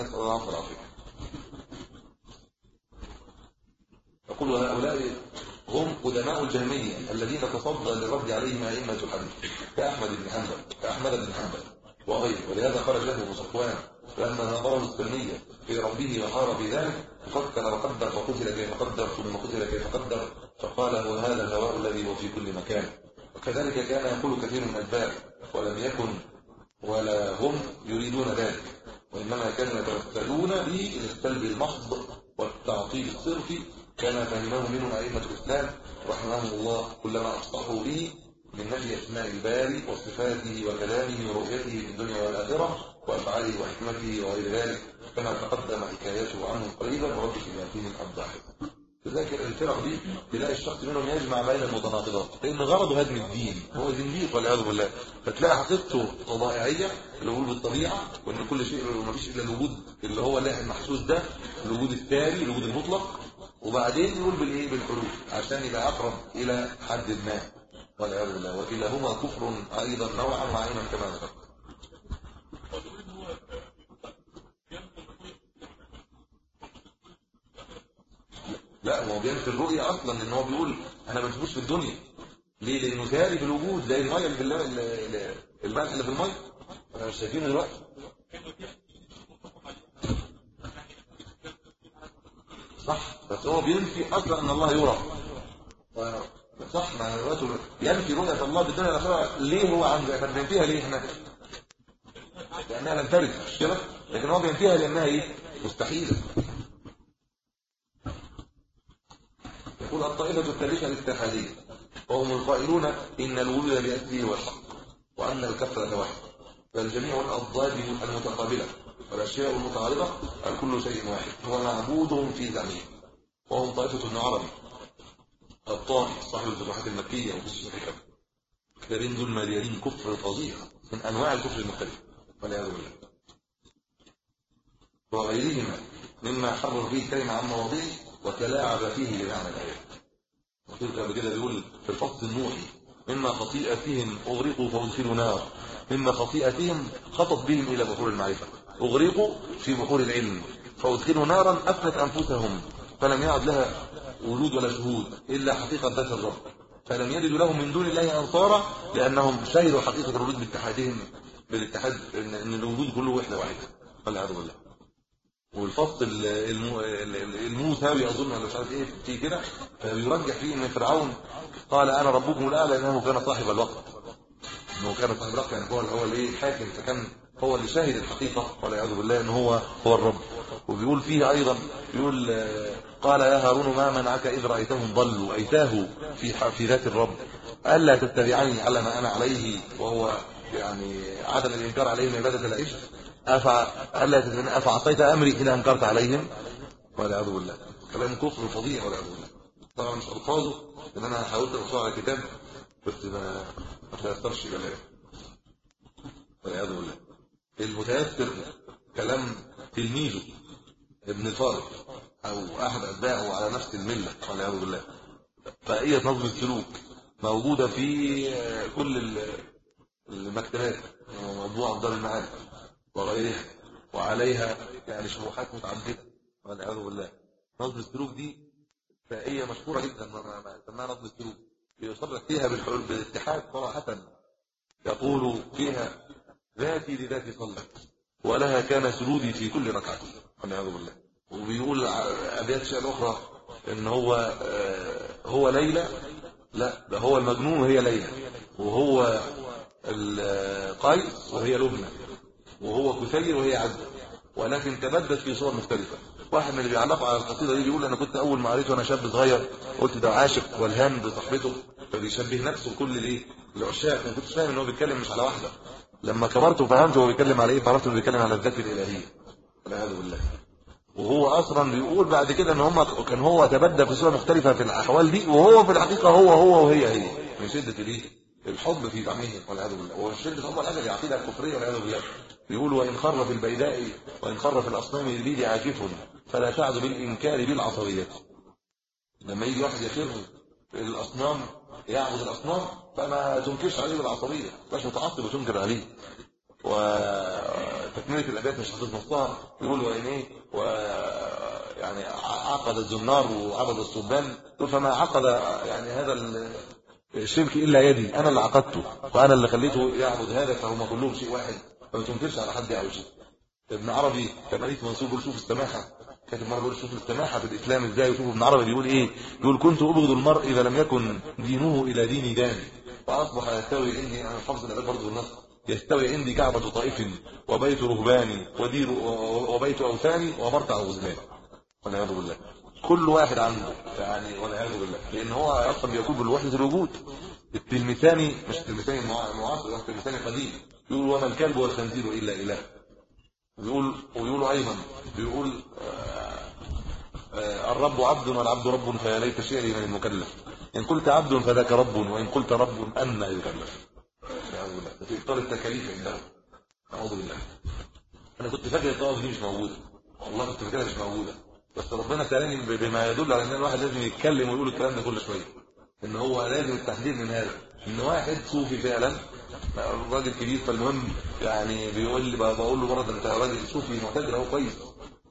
نسأل الله العافية. يقول هؤلاء هم قدماء الجهمية الذين تصدى للرد عليهم أئمة الحديث كأحمد بن حنبل كأحمد بن حنبل وغيره. ولهذا خرج له ابو صفوان لما نظره السلمية في ربه وحار في ذلك فكر وقدر فقتل كيف قدر ثم قتل كيف قدر فقال هو هذا الهواء الذي هو في كل مكان. وكذلك كان يقول كثير من الأتباع ولم يكن ولا هم يريدون ذلك وإنما كانوا يتوسلون به إلى السلب المحض والتعطيل. الصرفي كما فهمه منهم أئمة الإسلام رحمهم الله كلما أصطحوا به من نفي أسماء الباري وصفاته وكلامه ورؤيته في الدنيا والآخرة. وأفعاله وحكمته وغير ذلك كما تقدم حكايته عنهم قريبا ورد ياتيه الأبضاح تذاكر الفرق دي تلاقي الشخص منهم يجمع بين المتناقضات لأن غرضه هدم الدين هو زنديق والعياذ بالله فتلاقي حقيقته طبيعيه الوجود بالطبيعة وإن كل شيء ما فيش إلا الوجود اللي هو لا المحسوس ده الوجود التالي الوجود المطلق وبعدين يقول بالإيه؟ بالحروف عشان يبقى أقرب إلى حد ما. والعياذ بالله وكلاهما كفر أيضا نوعا وعينا كما ذكرت. لا هو بينفي الرؤية أصلا إن هو بيقول أنا ما بشوفوش في الدنيا. ليه؟ لأنه ساري في الوجود زي المية اللي في الملح اللي في المية. إحنا مش شايفينه دلوقتي. صح. بس هو بينفي أصلا إن الله يرى. صح. ما دلوقتي ينفي رؤية الله بالدنيا الاخره ليه هو عنده إحنا بننفيها ليه إحنا؟ لأنها لم ترد مش كده؟ لكن هو بينفيها لأنها إيه؟ مستحيلة. يقول الطائفة الثالثة الاتحادية وهم القائلون إن الوجود بأسره هو الحق وأن الكفرة واحد بل جميع الأضداد المتقابلة والأشياء المتعارضة الكل شيء واحد هو معبود في زعمه وهم طائفة ابن عربي الطائف صاحب الفتوحات المكية وفي الحكم كتابين دول مليانين كفر فظيع من أنواع الكفر المختلف والعياذ بالله. وغيرهما مما حرر فيه كلمة عن مواضيع وتلاعب فيه بمعنى الآية وقلت قبل كده بيقول في الفصل النوحي مما خطيئتهم أغرقوا فأدخلوا نار. مما خطيئتهم خطت بهم إلى بحور المعرفة. أغرقوا في بحور العلم. فأدخلوا نارا أفنت أنفسهم. فلم يعد لها وجود ولا شهود إلا حقيقة ذات الرب. فلم يجدوا لهم من دون الله أنصارا لأنهم شهدوا حقيقة الوجود باتحادهم بالاتحاد إن الوجود كله وحدة واحدة. والعياذ بالله. والفصل الموسى اظن ولا مش عارف إيه في كده. فبيرجح فيه إن فرعون قال أنا ربكم الأعلى لأنه كان صاحب الوقت. إنه كان صاحب الوقت يعني هو هو الايه الحاكم فكان هو اللي شاهد الحقيقة والعياذ بالله إن هو هو الرب. وبيقول فيه أيضا يقول قال يا هارون ما منعك إذ رأيتهم ضلوا أيتاه في في ذات الرب. ألا تتبعني على ما أنا عليه وهو يعني عدم الإنكار عليهم عبادة العشق افع الا افعصيت أمري اذا انكرت عليهم والعياذ بالله. كلام كفر فظيع ولا بالله. طبعا مش ألفاظه ان أنا حاولت اقصه على كتاب بس ما ما تيسرش كلام والعياذ بالله. المتيسر كلام تلميذه ابن الفارض أو أحد أتباعه على نفس الملة والعياذ بالله. فهي نظم السلوك موجودة في كل المكتبات موضوع دار المعارف. وغيرها وعليها يعني شروحات متعددة والعياذ بالله. نظم السلوك دي فهي مشهورة جدا سماها نظم السلوك. بيصرح فيها بالحلول بالاتحاد صراحة. يقول فيها ذاتي لذاتي صلت ولها كان سجودي في كل ركعة. والعياذ بالله. وبيقول ابيات شعر أخرى إن هو آه، هو ليلى لا ده هو المجنون وهي ليلى وهو القيس وهي لبنى. وهو كثير وهي عزة. ولكن تبدت في صور مختلفة. واحد من اللي بيعلقوا على القصيدة دي بيقول أنا كنت أول ما قريته وأنا شاب صغير قلت ده عاشق والهام بصاحبته فبيشبه نفسه كل الايه العشاق ما كنتش فاهم إن هو بيتكلم مش على واحدة. لما كبرت وفهمت هو بيتكلم على إيه فعرفت إنه بيتكلم على الذات الإلهية. والعياذ بالله. وهو أصلا بيقول بعد كده إن هم كان هو تبدى في صور مختلفة في الأحوال دي وهو في الحقيقة هو هو وهي هي. من شدة الايه الحب في دعمه والعياذ بالله. وشده الحب الحاجة دي عقيده كفريه والعياذ بالله. بيقول وإن خر في البيداء وإن خر في الأصنام البيد عاكف فلا تعد بالإنكار بالعصبية. لما يجي واحد يخر الأصنام يعبد الأصنام فما تنكرش عليه بالعصبية. مش متعصب وتنكر عليه. وتكملة الأبيات مش حافظ نصها يقول وإن إيه و يعني عقد الزنار وعبد الصبان فما عقد يعني هذا الشرك إلا يدي أنا اللي عقدته وأنا اللي خليته يعبد هذا فهم كلهم شيء واحد. فما تنكرش على حد شيء ابن عربي كان ليه منسوب يقول شوف السماحة. كاتب مره بيقول شوف السماحة في الإسلام إزاي؟ وشوف ابن عربي بيقول إيه؟ بيقول كنت أبغض المرء إذا لم يكن دينه إلى ديني داني. فأصبح يستوي عندي أنا حافظ العباد برضه النص. يستوي عندي كعبة طائف وبيت رهباني ودير وبيت اوثاني ومرتع غزلان. والعياذ بالله. كل واحد عنده يعني والعياذ بالله. لأن هو أصلا بيقول بالوحده الوجود. التلمساني مش التلمساني المعاصر التلمساني قديم. يقول وما الكلب والخنزير إلا إله. بيقول ويقولوا أيضا بيقول آه، آه، الرب عبد والعبد رب فيا ليت شعري من المكلف. إن قلت عبد فذاك رب وإن قلت رب أن يكلف. في إطار التكاليف عندهم أعوذ بالله. أنا كنت فاكر الطواف دي مش موجودة. والله كنت فاكرها مش موجودة. بس ربنا سالني بما يدل على إن الواحد لازم يتكلم ويقول الكلام ده كل شوية. إن هو لازم التحذير من هذا. إن واحد صوفي فعلا راجل كبير فالمهم يعني بيقول لي بقول له مرة انت راجل صوفي معتدل اهو كويس.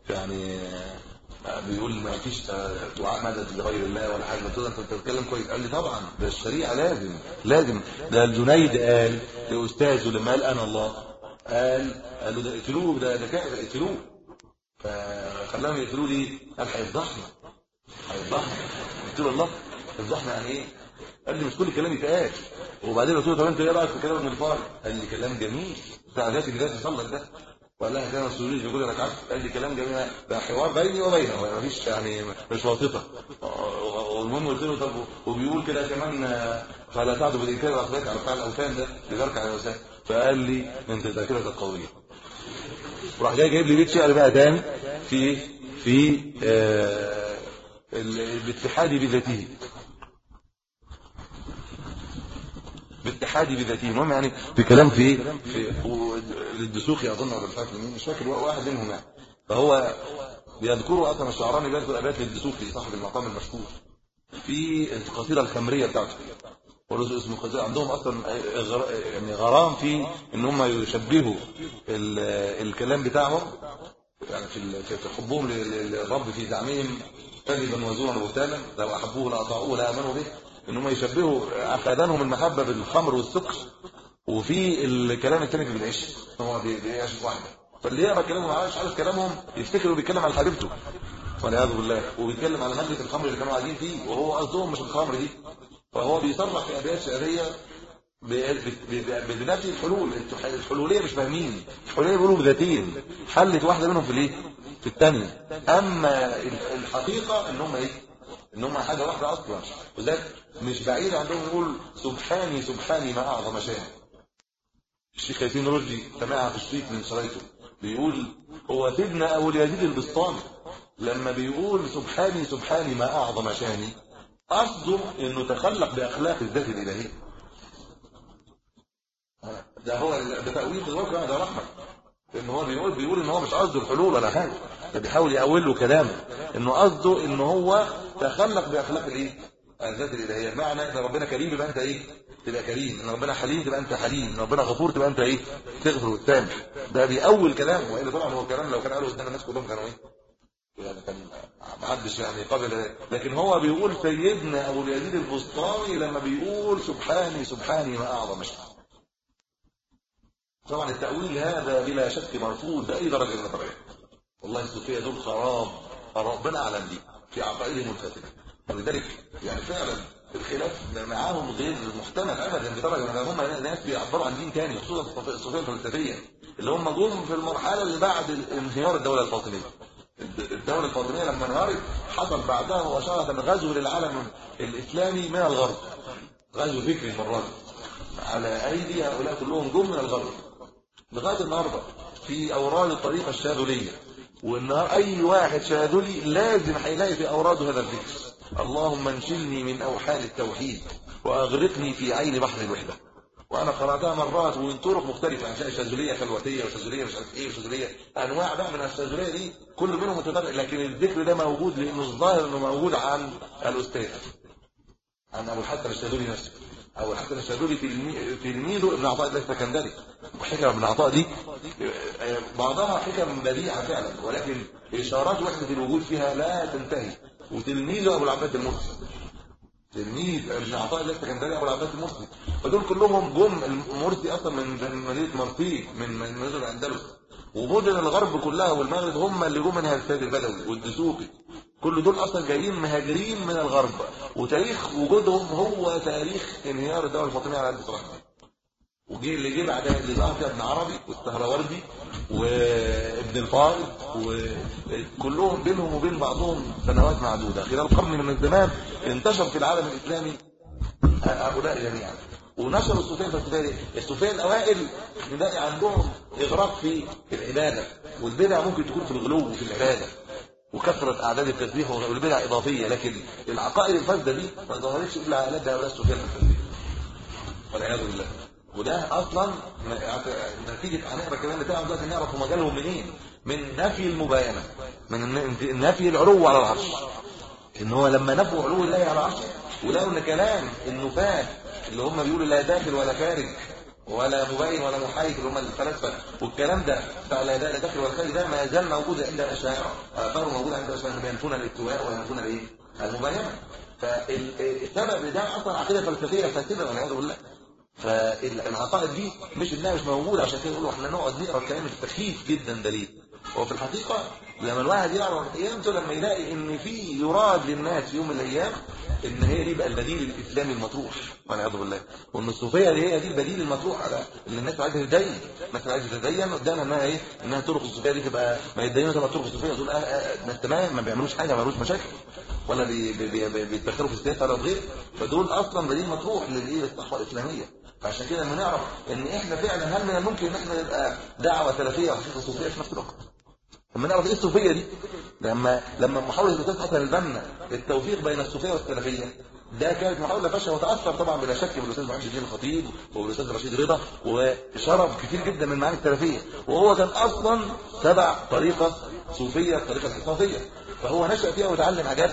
يعني بيقول ما فيش دعاء مدد لغير الله ولا حاجة. أنت بتتكلم كويس. قال لي طبعا ده الشريعة لازم لازم. ده الجنيد قال لاستاذه لما قال أنا الله. قال قال له ده اقتلوه ده ده كافر اقتلوه فخلاهم يقتلوه ليه؟ قال هيفضحنا هيفضحنا. قلت له الله يفضحنا يعني إيه؟ قال لي مش كل الكلام يتقال. وبعدين قلت له طب انت إيه رايك في كلام ابن الفار قال لي كلام جميل. بتاع ذاتي ذاتي صلى ده. وقال لها كان السجود بيقول عارف قال لي كلام جميل. ده حوار بيني وبينه ما فيش يعني مش واسطة. والمهم قلت له طب وبيقول كده كمان فلا تعدوا بالإنكار والاخلاق على بتاع الأوثان ده بيركع على الأوثان. فقال لي أنت ذاكرتك القويه وراح جاي جايب لي بيت شعر بقى تاني في في آه الاتحاد بذاته. باتحادي بذاته المهم يعني في كلام في في للدسوقي اظن ولا مش فاكر مين مش فاكر. واحد منهم يعني. فهو بيذكروا أصلا الشعراني بيذكر ابيات للدسوقي صاحب المقام المشهور في القصيدة الخمريه بتاعته. ورزق اسمه قصيده عندهم أصلا يعني غرام في إن هم يشبهوا الكلام بتاعهم يعني في في حبهم للرب في دعمهم كذبا وزورا وبهتانا. لو أحبوه لأطاعوه لآمنوا به. إن هم يشبهوا اخذانهم المحبة بالخمر والسكر. وفي الكلام الثاني في العيش هو بيعيش واحدة. فاللي يقرأ كلامهم عايش عارف كلامهم يفتكروا بيتكلم على حبيبته. والعياذ بالله. وبيتكلم على مجلس الخمر اللي كانوا قاعدين فيه وهو قصدهم مش الخمر دي. فهو بيصرح في ابيات شعرية بنفس الحلول. الحلولية مش فاهمين. الحلولية بيقولوا بذاتين. حلت واحدة منهم في الإيه؟ في الثانية أما الحقيقة إن هم إيه؟ إن هم حاجة واحدة أصلا. وذلك مش بعيد عندهم يقول سبحاني سبحاني ما أعظم شيء. الشيخ ياسين رشدي سمعها في الشيخ من شرايطه بيقول هو سيدنا أبو اليزيد البسطامي لما بيقول سبحاني سبحاني ما أعظم شاني قصده إنه تخلق بأخلاق الذات الإلهية. ده هو ده تأويل الواقع ده رحمة. ان هو بيقول بيقول إن هو مش قصده الحلول ولا حاجة. ده بيحاول يأول له كلامه. إنه قصده إن هو تخلق بأخلاق الإيه؟ الذات الإلهية. بمعنى إن ربنا كريم يبقى أنت إيه؟ تبقى كريم. إن ربنا حليم تبقى أنت حليم. إن ربنا غفور تبقى أنت إيه؟ تغفر وتسامح. ده بيأول كلامه. وإلا طبعا هو كلام لو كان قاله قدام الناس كلهم كانوا إيه؟ يعني كان ما حدش يعني قبل لكن هو بيقول سيدنا أبو اليزيد البسطامي لما بيقول سبحاني سبحاني ما أعظم شيء. طبعا التأويل هذا بلا شك مرفوض بأي درجة من الدرجات. والله الصوفية دول خراب ربنا أعلم دي في عقائدهم الفاسدة ولذلك يعني فعلا الخلاف معاهم غير محتمل ابدا بدرجة ان هم ناس بيعبروا عن دين تاني خصوصا الصوفيه الفلسفيه اللي هم جم في المرحلة اللي بعد انهيار الدولة الفاطمية. الدولة الفاطمية لما انهارت حصل بعدها مباشرة غزو للعالم الإسلامي من الغرب. غزو فكري دي على أيدي هؤلاء كلهم جم من الغرب. لغاية النهارده في أوراد الطريقة الشاذلية والنهار أي واحد شاذلي لازم هيلاقي في أوراده هذا الذكر اللهم انشلني من أوحال التوحيد وأغرقني في عين بحر الوحدة. وأنا قرأتها مرات ومن طرق مختلفة عشان شاذليه خلوتيه وشاذليه مش عارف إيه وشاذليه أنواع بقى من الشاذلية دي كل منهم متفرق لكن الذكر ده موجود لأنه الظاهر إنه موجود عن الأستاذ عن أبو الحسن الشاذلي نفسه. ابو الحسن الشاذلي تلميذه ابن عطاء الله السكندري وحكم ابن عطاء دي بعضها حكم بديعة فعلا ولكن إشارات وحدة الوجود فيها لا تنتهي. وتلميذه أبو العباس المرسي تلميذ ابن عطاء الله السكندري أبو العباس المرسي فدول كلهم جم المرسي أصلا من مدينة مرسي من مدينة الأندلس. ومدن الغرب كلها والمغرب هم اللي جم منها السيد البدوي والدسوقي. كل دول أصلا جايين مهاجرين من الغرب وتاريخ وجودهم هو تاريخ انهيار الدولة الفاطمية على قد صراحة وجي اللي جه بعدها اللي ظهر ابن عربي والسهروردي وابن الفارض وكلهم بينهم وبين بعضهم سنوات معدودة. خلال قرن من الزمان انتشر في العالم الإسلامي هؤلاء جميعا. ونشروا الصوفية الفلسفيه الصوفية الأوائل نلاقي عندهم إغراق في العبادة والبدع ممكن تكون في الغلو في العبادة. وكثرة أعداد التسبيح والبدع إضافية لكن العقائد الفاسدة دي ما ظهرتش إلا على يد هؤلاء الفلسفيه والعياذ بالله. وده أصلا نتيجة هنقرا الكلام بتاعهم دلوقتي نعرف مجالهم منين؟ من نفي المباينة من نفي العلو على العرش. إن هو لما نفوا علو الله على العرش ولقوا إن كلام النفاة اللي هم بيقولوا لا داخل ولا خارج ولا مبين ولا محايد اللي هم الفلاسفه والكلام ده بتاع لا داخل ولا خارج ده ما زال موجود عند الاشاعره اثاره موجود عند الاشاعره ينفون الاستواء وينفون الإيه؟ المباينة. فالسبب ده أصلا عقيدة فلسفية فاسدة والعياذ بالله. فالعقائد دي مش إنها مش موجودة عشان كده يقولوا إحنا نقعد نقرأ الكلام السخيف جدا ده ليه هو في الحقيقة لما الواحد يقرأ قيامته لما يلاقي إن في يراد للناس في يوم من الأيام إن هي دي بقى البديل الإسلامي المطروح والعياذ بالله. وإن الصوفية دي هي دي البديل المطروح على اللي الناس عايزه تدين الناس عايزه تدين قدامها إنها إيه؟ إنها طرق الصوفية دي تبقى ما يدينوا تبقى طرق الصوفية. دول ناس تمام ما بيعملوش حاجة ما بيعملوش مشاكل. ولا بيتدخلوا في السياسة ولا غير. فدول أصلا بديل مطروح للإيه؟ الصحوه الإسلامية. فعشان كده لما نعرف إن إحنا فعلا هل من الممكن إن إحنا نبقى دعوة سلفيه وحقيقة صوفية في نفس الوقت؟ لما نعرف إيه الصوفية دي؟ لما لما محاوله الاستاذ حسن البنا التوفيق بين الصوفية والسلفية ده كانت محاولة فاشلة وتأثر طبعا بلا شك بالأستاذ محمد الدين الخطيب وبالأستاذ رشيد رضا وشرب كتير جدا من معاني السلفية وهو كان أصلا تبع طريقة صوفية الطريقة الحصافية فهو نشأ فيها وتعلم حاجات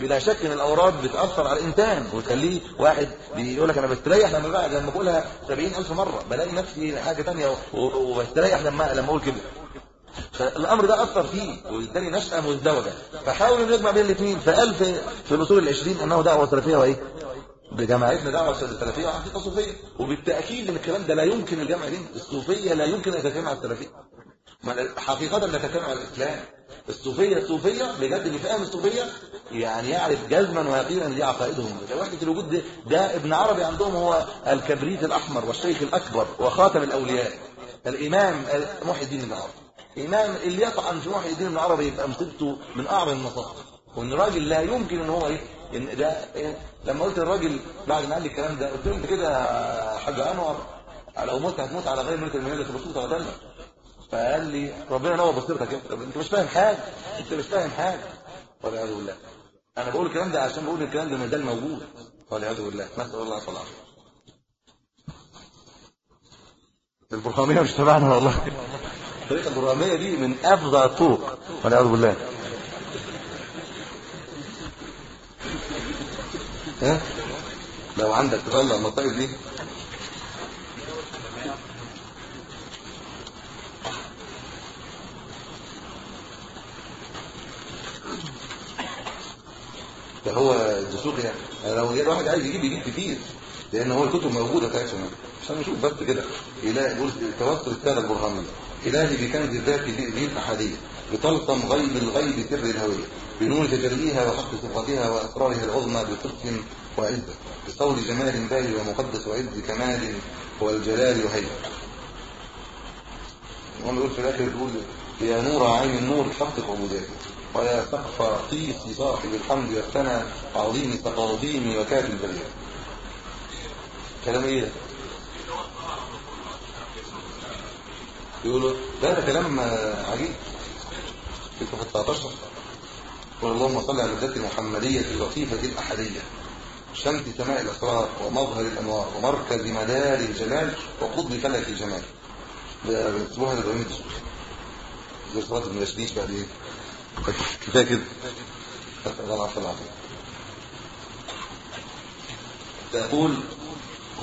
بلا شك ان الأوراد بتأثر على الإنسان وتخليه واحد بيقول لك أنا بستريح لما بقى لما بقولها 70000 مرة بلاقي نفسي حاجة ثانية وبستريح لما لما أقول كده. فالأمر ده أثر فيه واداني نشأة مزدوجة. فحاول نجمع بين الاثنين فقال في في الأصول العشرين إنه دعوة سلفيه وإيه؟ بجماعتنا دعوة سلفيه وحقيقه صوفية. وبالتأكيد إن الكلام ده لا يمكن الجمع بين الصوفية لا يمكن أن تتجمع السلفيه حقيقة لا تتجمع الإسلام. الصوفية الصوفيه بجد اللي فاهم الصوفيه يعني يعرف جزما ويقينا دي عقائدهم. وحده الوجود ده, ده ابن عربي عندهم هو الكبريت الأحمر والشيخ الأكبر وخاتم الأولياء. الإمام محي الدين بن إمام اللي يطعن في محي الدين بن عربي يبقى مصيبته من أعظم المصائب وإن الراجل لا يمكن إن هو إيه إن ده إيه؟ لما قلت الراجل بعد ما قال لي الكلام ده قلت له أنت كده يا حاج أنور لو مت هتموت على غير ملك الملك الرسول صلى الله فقال لي ربنا نور بصيرتك أنت مش فاهم حاجة أنت مش فاهم حاجة. والعياذ بالله أنا بقول الكلام ده عشان بقول الكلام ده ما زال موجود والعياذ بالله نسأل الله العافيه البرهامية مش تبعنا والله. الطريقة البرهاميه دي من افظع الطرق والعياذ بالله. ها؟ لو عندك تطلع المصايب دي. ده هو الدسوق يعني. لو الواحد عايز يجيب يجيب كتير لأن هو الكتب موجودة بتاعتهم. عشان نشوف بس كده. يلاقي يقول توسل الساده البرهانيه الهي بكنز الذات ذي الاحاديه بطلسم غيب الغيب سر الهوية بنور تجليها وحق صفاتها وأسرارها العظمى بصدق وعزة بصول جمال باهي ومقدس وعز كمال والجلال وهيبه وهم يقول في الآخر يقول يا نور عين النور حقق عبوداته ويا سقف قيس صاحب الحمد والثنى عظيم تقاضيم وكاف البرية كلام إيه ده؟ يقولوا ده ده كلام عجيب. في صفحه 19 قل اللهم صل على الذات المحمدية اللطيفه الأحدية شمس سماء الأسرار ومظهر الأنوار ومركز مدار الجلال وقطب فلك الجمال. ده بيسموها الابراهيم الدسوقي زي صلاة المشديش بعد إيه؟ كفاية كده. الله العافيه العظيم تقول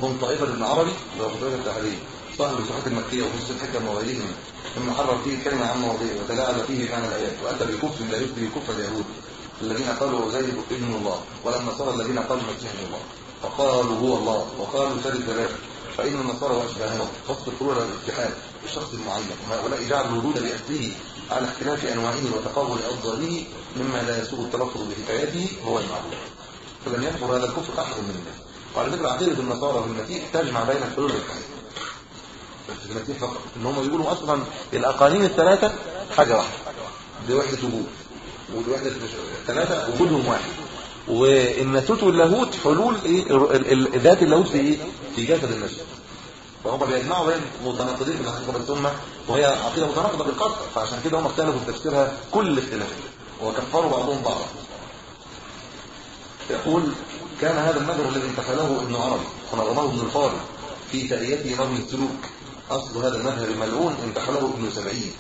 هم طائفة ابن عربي وطائفه التحرير صاحب الفتوحات المكية وخصوص الحكم وغيرهم ثم حرر فيه كلمة عن مواضيع وتلاعب فيه معنى الايات وأتى بكفر لا يشبه كفر اليهود. الذين قالوا زيد ابن الله ولا النصارى الذين قالوا ابن الله وقالوا هو الله وقالوا ثالث ثلاثة فإن النصارى وأشباههم فصل القرون الاتحاد بالشخص المعين وهؤلاء جعلوا الوجود بأصله على اختلاف أنواعه وتقابل أفضاله مما لا يسوغ التلفظ بحكايته هو المعبود. فلم يكفر هذا الكفر أحد من الناس. وعلى فكرة عقيدة النصارى في المسيح تجمع بين الحلول والحياة المسيح فقط إن هم بيقولوا أصلا الأقانيم الثلاثة حاجة واحدة دي وحدة وجود ودي وحدة ثلاثة وجودهم واحد. والناسوت واللاهوت حلول إيه؟ ذات اللاهوت في إيه؟ في جسد المسيح فهم بيجمعوا بين متناقضين في الحقيقة هم وهي عقيدة متناقضة بالقطع فعشان كده هم اختلفوا في تفسيرها كل اختلاف وكفروا بعضهم بعضا. يقول كان هذا المذهب الذي انتقله ابن عربي ونظمه ابن الفارض في تأييته نظم السلوك. أصل هذا المذهب الملعون انتقله ابن سبعين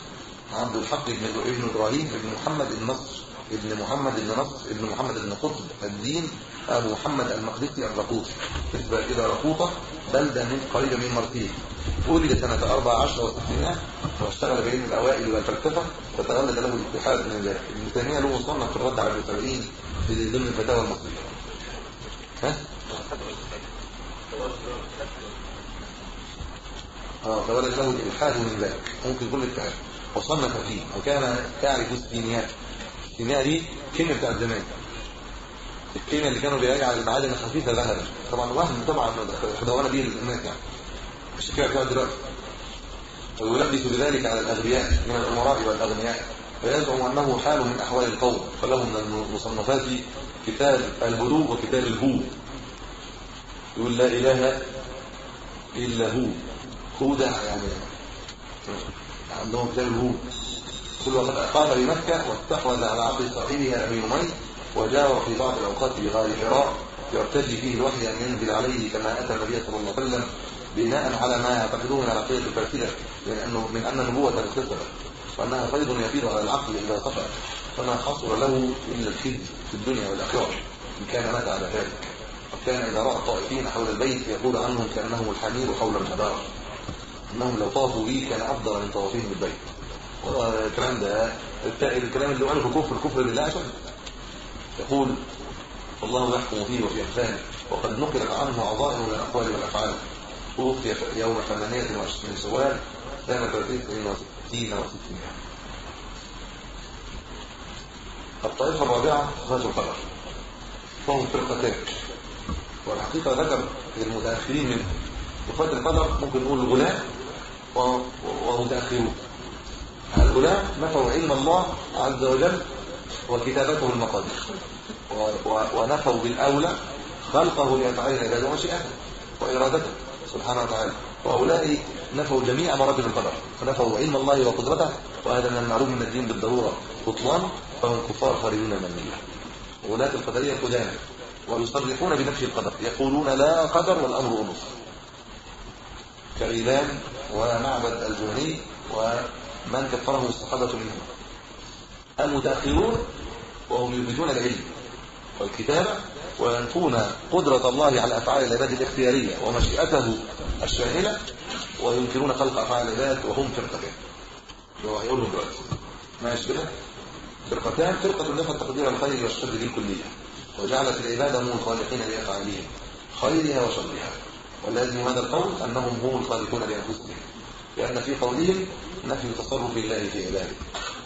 عبد الحق بن ابن إبراهيم بن محمد النصر ابن محمد بن نصر. ابن محمد بن قطب الدين. أبو محمد المقدسي الرقوطي. نسبة إلى رقوطة بلدة من قريبة من مرتين ولد سنة 14 و600 واشتغل بين الأوائل والفلسفة. وتغلد له الاتحاد من ذلك ابن تيمية. له مصنف في الرد على المتابعين في ضمن الفتاوى المصرية. ها؟ آه فولد له الالحاد من ذلك. ممكن يكون الاتحاد وصنف فيه. وكان يعرف السينيات. السينياء دي كلمة بتاعت زمان. الكلمة اللي كانوا بيجعل المعادن الخفيفة ذهبا طبعا وهم طبعا خدوانا دي الناس يعني. مش كده كده دلوقتي. ويلبس بذلك على الأغبياء من الأمراء والأغنياء. ويزعم أنه حال من أحوال القوم. فله من المصنفات كتاب البلوغ وكتاب الهو. يقول لا إله إلا هو. هودة يعني عندهم كتاب الهود كل وقت أقام بمكة واستحوذ على عبد صاحبها أبي أمي وجاور في بعض الأوقات بغار حراء يرتدي فيه الوحي أن ينزل عليه كما أتى النبي صلى الله عليه وسلم بناء على ما يعتقدون من العقيدة الفاسدة لأنه من أن النبوة مختصرة وأنها فيض يفيض على العقل إذا صفى فما حصل له إلا الخزي في الدنيا والآخرة إن كان مات على ذلك. وكان إذا رأى الطائفين حول البيت يقول عنهم كأنهم الحمير حول المدار إنهم لو طافوا به كان أفضل من طوافهم بالبيت. والكلام ده الكلام اللي قاله كفر كفر بالله عشان. يقول الله يحكم فيه وفي احسانه وقد نقلت عنه عظائم من الأقوال والأفعال. توفي يوم 28 سوال سنه 63 و600 الطائفة الرابعة غزو القدر فهم فرقتان والحقيقة ذكر المتاخرين منهم وفات القدر ممكن نقول الغلام ومتأخرون الغلام نفوا علم الله عز وجل وكتابته المقادير. ونفوا بالأولى خلقه لأفعال العباد ومشيئته وإرادته سبحانه وتعالى. وهؤلاء نفوا جميع مراتب القدر. فنفوا علم الله وقدرته. وهذا من المعلوم من الدين بالضرورة بطلان فهم كفار خارجون من الملة. ولاة القدرية قدامى ويصرحون بنفي القدر. يقولون لا قدر والأمر أنف كغيلان ومعبد الجهني ومن كفره الصحابة منهم. المتأخرون وهم يثبتون العلم والكتابة وينفون قدرة الله على أفعال العباد الاختيارية ومشيئته الشاملة وينكرون خلق أفعال العباد وهم فرقتين. هو هيقولهم دلوقتي. ماشي كده؟ فرقتان. فرقة نفت تقدير الخير والشر بالكلية وجعلت العباد هم الخالقين لأفعالهم خيرها وشرها. واللازم هذا القول أنهم هم الخالقون لأنفسهم لأن في قولهم نفي تصرف الله في عباده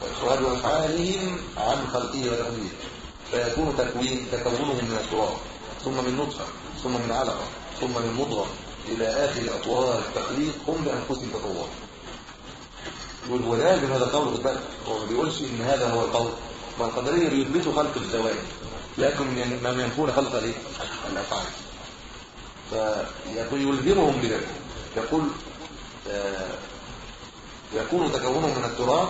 وإخراج أفعالهم عن خلقه وتقديره فيكون تكوين تكونهم من التراب ثم من نطفة ثم من علقة ثم من مضغة إلى آخر أطوار التخليق هم بأنفسهم تطور يقول هو لازم هذا القول بالك هو ما بيقولش إن هذا هو القول ما القدريه بيثبتوا خلق الزواج لكن ما ينفون خلق الايه الأفعال. فيقول يلزمهم بذلك. يقول آه يكون تكونهم من التراب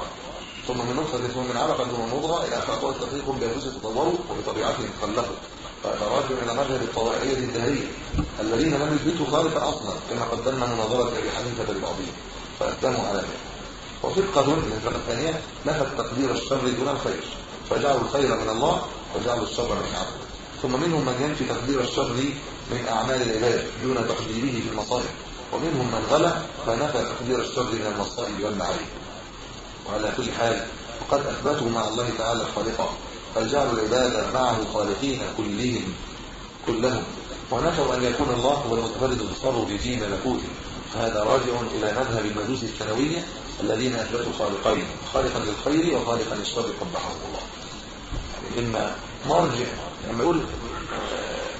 ثم من نطفة ثم من علقة ثم مضغه إلى اخر هم بانفسهم تطوروا وبطبيعتهم تخلقوا فتراجع إلى مذهب الطوائعيه الدهريه الذين لم يثبتوا خالقا أصلا كما قدمنا مناظرة أبي حنيفة لبعضهم فاسلموا على ذلك. وفرقة الفرقة الثانية نفت تقدير الشر دون الخير فجعلوا الخير من الله وجعلوا الشر من عبد ثم منهم من ينفي تقدير الشر من أعمال العباد دون تقديره في المصائب ومنهم من غلى فنفى تقدير الشر من المصائب والمعارف وعلى كل حال وقد أثبتوا مع الله تعالى الخالقة فجعلوا العباد معه خالقين كلهم كلهم. ونفوا أن يكون الله هو المتفرد بالتصرف في ملكوته فهذا راجع إلى مذهب المجوس الثانوية الذين أثبتوا خالقين خالقا للخير وخالقا للشر قبحهم الله. يعني إما مرجع لما يقول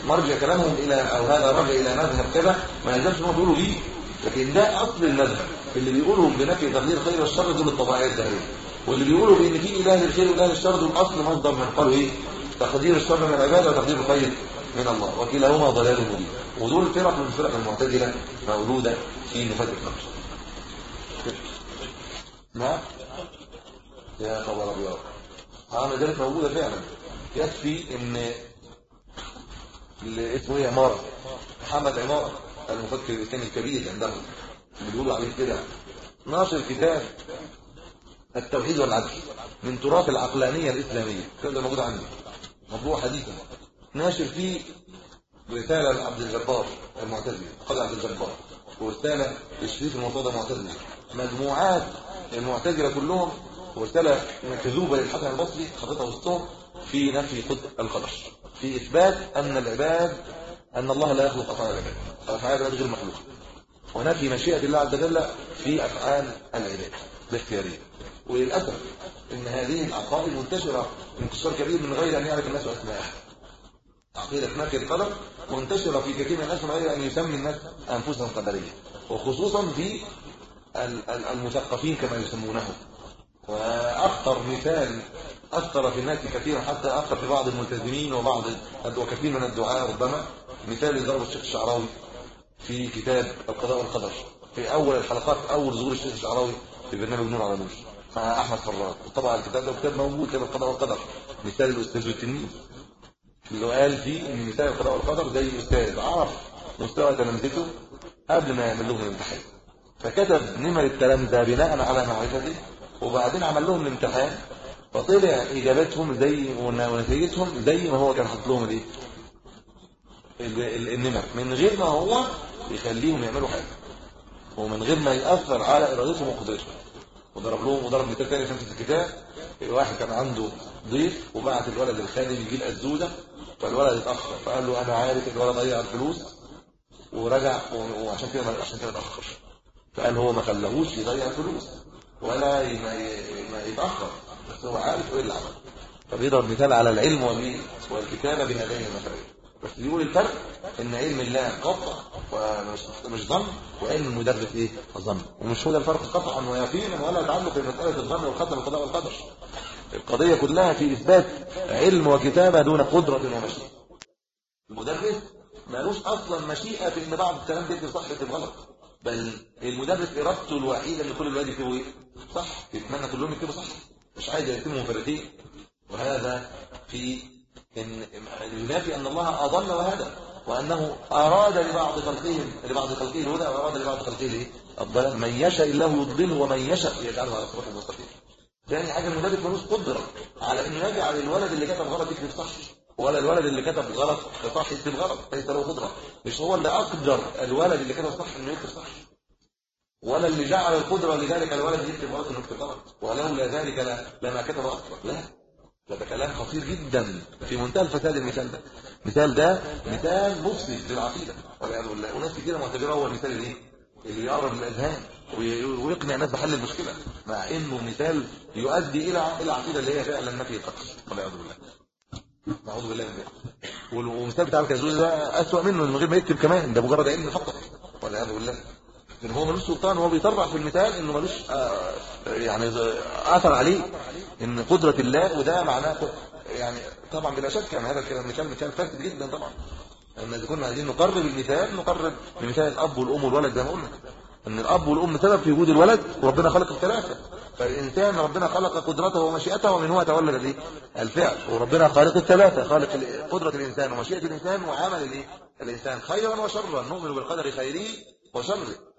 مرجع كلامهم إلى أو هذا راجع إلى مذهب كذا ما يلزمش انهم بيقولوا بيه. لكن ده أصل المذهب. اللي بيقولوا بنفي تقدير الخير والشر دول الطبيعيات الدهرية. واللي بيقولوا بإن في إله للخير وإله للشر دول أصل مصدر من قالوا إيه؟ تقدير الشر من العبادة وتقدير الخير من الله. وكلاهما ضلال مبين. ودول فرق من فرق المعتزلة مولودة في نفاذ الخمس نعم يا خبر أبيض. آه ما زالت موجودة فعلا. يكفي إن اسمه إيه؟ عمارة. محمد عمارة المفكر الإسلامي الكبير عندهم. اللي بيقولوا عليه كده. ناشر كتاب التوحيد والعدل. من تراث العقلانية الإسلامية. كده موجود عندي. مطبوع حديثا. ناشر فيه رسالة لعبد الجبار المعتزلي قال عبد الجبار. ورسالة للشريف المرتضى المعتزلي. مجموعات المعتزلة كلهم ورسالة كذوبه للحسن البصري حطيتها وسطهم في نفي القدر في إثبات أن العباد أن الله لا يخلق أفعال العباد أفعال العباد غير مخلوقة. ونفي مشيئة الله عز وجل في أفعال العباد باختيارية. وللأسف إن هذه العقائد منتشره انتشار كبير من غير أن يعرف الناس أسماءها. عقيده نفي القدر منتشرة في كثير من الناس من غير أن يسمي الناس أنفسهم قدرية. وخصوصا في المثقفين كما يسمونهم. وأكثر مثال اثر في الناس كثيرا حتى اثر في بعض الملتزمين وبعض وكثير من الدعاء ربما. مثال ضرب الشيخ الشعراوي في كتاب القضاء والقدر في أول الحلقات أول ظهور الشيخ الشعراوي في برنامج نور على نور مع أحمد فراج وطبعا الكتاب ده كتاب موجود كتاب القضاء والقدر. مثال الاستاذ والتلميذ اللي قال فيه إن مثال القضاء والقدر زي أستاذ عرف مستوى تلامذته قبل ما يعمل لهم الامتحان. فكتب نمر التلامذه بناء على معرفته وبعدين عمل لهم الامتحان. فطلع اجاباتهم زي ونتيجتهم زي ما هو كان حاطط لهم الايه النمر. من غير ما هو يخليهم يعملوا حاجة. ومن غير ما يأثر على إرادتهم وقدرتهم. وضرب لهم وضرب مثال ثاني في الكتاب. واحد كان عنده ضيف وبعت الولد الخادم يجيب الزودة. فالولد اتأخر. فقال له أنا عارف الولد ضيع الفلوس. ورجع وعشان كده عشان كده اتأخر. فقال هو ما خلاهوش يضيع الفلوس. ولا بس هو عارف إيه اللي عمله. فبيضرب مثال على العلم والكتابة بهذين المسائل. بس بيقول الفرق إن علم الله قطع ومش مش ظن وعلم المدرس إيه؟ ظن ومش هو ده الفرق قطعا ويقينا ولا تعلق في مسألة الظن والقدر والقضاء والقدر. القضية كلها في إثبات علم وكتابة دون قدرة ومشيئة. المدرس مالوش أصلا مشيئة في إن بعض الكلام بيكتب صح بيكتب غلط. بل المدرس إرادته الوحيدة إن كل الولاد يكتبوا إيه صح يتمنى كلهم يكتبوا صح. مش عايز يكتبوا منفردين وهذا في إن ينافي أن الله أضل وهدى وأنه أراد لبعض خلقه لبعض خلقه الهدى وأراد لبعض خلقه الضلال. من يشاء الله يضله ومن يشاء يجعله على صراط مستقيم. ثاني حاجة المدرس ملوش قدرة على انه يجعل الولد اللي كتب غلط يكتب صح ولا الولد اللي كتب غلط صح يكتب غلط ليس له قدرة. مش هو اللي أقدر الولد اللي كتب صح إنه يكتب صح. ولا اللي جعل القدرة لذلك الولد يكتب انه يكتب غلط ولولا ذلك لما كتب أصلا لا. ده كلام خطير جدا. في منتهى الفساد المثال ده. مثال ده مثال مفسد للعقيدة. والعياذ بالله. وناس كتير معتبره هو المثال الايه اللي يقرب الأذهان. ويقنع الناس بحل المشكلة. مع إنه مثال يؤدي إلى العقيده اللي هي فعلا نفي الفقر والعياذ بالله. نعوذ بالله من ذلك. والمثال بتاع الكازوزي ده اسوء منه من غير ما يكتب كمان. ده مجرد علم فقط. والعياذ بالله. إن هو ملوش سلطان هو بيطرح في المثال إنه ملوش آه يعني آثر عليه إن قدرة الله وده معناه يعني طبعا بلا شك يعني هذا الكلام مثال مثال فاسد جدا طبعا. أن إذا كنا عايزين نقرب المثال نقرب بمثال الأب والأم والولد زي ما قلنا. إن الأب والأم سبب في وجود الولد وربنا خلق الثلاثه فالإنسان ربنا خلق قدرته ومشيئته ومن هو تولد الايه الفعل. وربنا خالق الثلاثه خالق قدرة الإنسان ومشيئة الإنسان وعمل الايه الانسان خيرا وشرا. نؤمن بالقدر خيره وشره.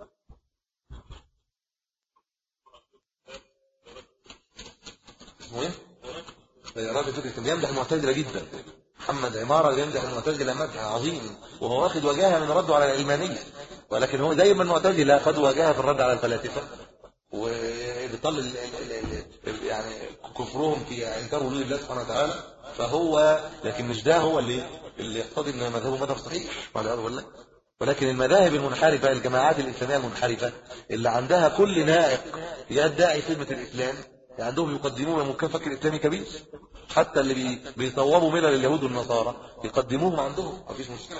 اسمه إيه فكرة كان بيمدح المعتزلة جدا. محمد عمارة بيمدح المعتزلة مدح عظيم وهو واخد وجاهة من رده على العلمانيه ولكن هو دايما المعتزله خد وجاهة في الرد على الفلاسفة. وبيطل يعني كفرهم في إنكار وجود الله سبحانه وتعالى. فهو لكن مش ده هو اللي اللي يقتضي إن مذهبه مذهب صحيح. ولا ولا ولكن المذاهب المنحرفة الجماعات الإسلامية المنحرفة اللي عندها كل نائق يدعي خدمة الإسلام يعني عندهم يقدمون مكافك الإسلامي كبير حتى اللي بيصوبوا ملل اليهود والنصارى يقدموهم عندهم مفيش مشكلة.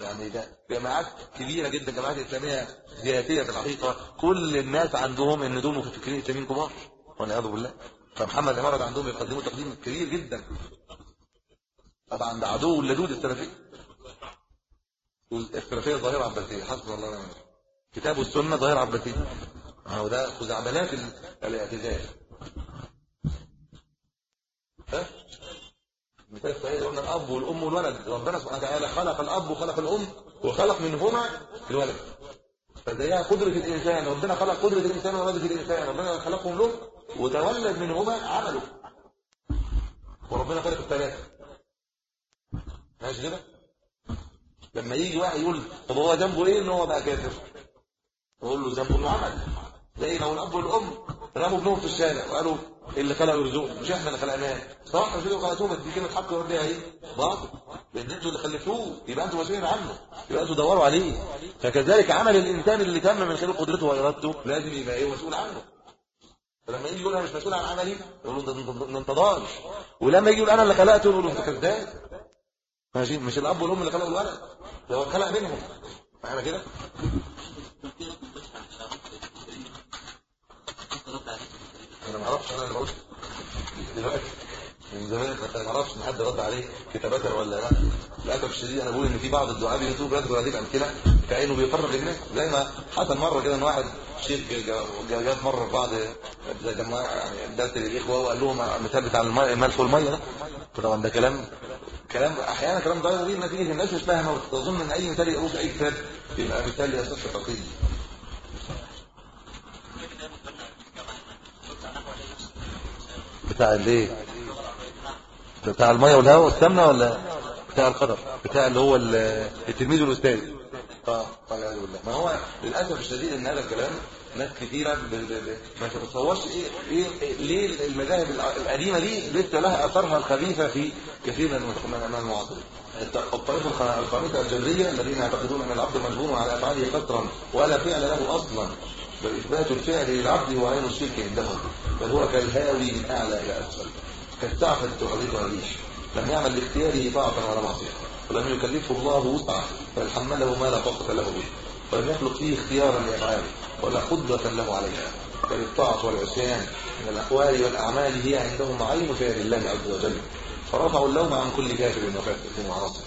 يعني ده جماعات كبيرة جدا جماعات إسلامية ذاتيه في الحقيقة كل الناس عندهم إن دول مفكرين إسلاميين كبار والعياذ بالله. فمحمد عمارة عندهم يقدموا تقديم كبير جدا. طبعا ده عدو اللدود السلفي السلفيه ظاهره عباسية حسبنا الله ونعم كتاب السنة ظاهرة عباسية. هو ده خزعبلات الاعتزال مثال صحيح قلنا الأب والأم والولد ربنا سبحانه وتعالى خلق الأب وخلق الأم وخلق منهما الولد. فزيها قدرة الإنسان ربنا خلق قدرة الإنسان وولد الإنسان ربنا خلقهم له وتولد منهما عمله. وربنا خلق الثلاثة. ماشي كده؟ لما يجي واحد يقول طب هو ذنبه إيه إن هو بقى كافر؟ يقول له ذنبه إنه عمل. زي لو الأب والأم رموا ابنهم في الشارع وقالوا اللي خلق يرزقه مش إحنا اللي خلقناه. صح مش اللي خلقتوه دي كلمه حق ربنا إيه؟ باطل. لأن أنتوا اللي خلفتوه. يبقى أنتوا مسؤولين عنه. يبقى أنتوا دوروا عليه. فكذلك عمل الإنسان اللي تم من خلال قدرته وإرادته لازم يبقى إيه؟ مسؤول عنه. فلما يجي يقول أنا مش مسؤول عن عملي يقولوا ده انت ضال ولما يجي يقول أنا اللي خلقته يقولوا أنت كذاب. ماشي؟ مش الأب والأم اللي خلقوا الولد. ده هو خلق منهم. إحنا كده؟ أنا ما أعرفش أنا بقول دلوقتي من زمان ما أعرفش إن حد رد عليه كتابه ولا لأ. للأسف الشديد أنا بقول إن في بعض الدعاء بيوتيوب يذكر هذه الأمثلة كأنه بيفرغ الناس. زي ما حصل مرة كده إن واحد شيخ جاب مرة بعض زي جماعة يعني درس للاخوه وقال لهم المثال بتاع الملح والمية ده. طبعا ده كلام كلام أحيانا كلام مبين نتيجه الناس مش فاهمة. وتظن إن أي مثال يقولوه في أي كتاب يبقى مثال يصح تقليدي بتاع الايه؟ بتاع المية والهواء والسمنة ولا بتاع القدر؟ بتاع اللي هو التلميذ والأستاذ. آه والعياذ بالله ما هو للأسف الشديد إن هذا الكلام ناس كثيره ما تتصورش إيه إيه ليه المذاهب القديمة دي لسه لها اثرها الخبيثة في كثير من المعاصرين الطائفه الخامسه الجبريه الذين يعتقدون أن العبد مجبور على أفعاله قدرا ولا فعل له أصلا. بل اثبات الفعل للعبد هو عين الشرك عندهم بل هو كالهاوي من اعلى إلى أسفل كالسعفه تغرقها الريش لم يعمل باختياره طاعة ولا معصية ولم يكلفه الله وسعه بل حمله ما لا طاقة له به ولم يخلق فيه اختيارا لأفعاله ولا قدره له عليها بل الطاعة والعصيان من الأقوال والأعمال هي عندهم عين فعل الله عز وجل فرفعوا اللوم عن كل كافر وفاسق وعاصي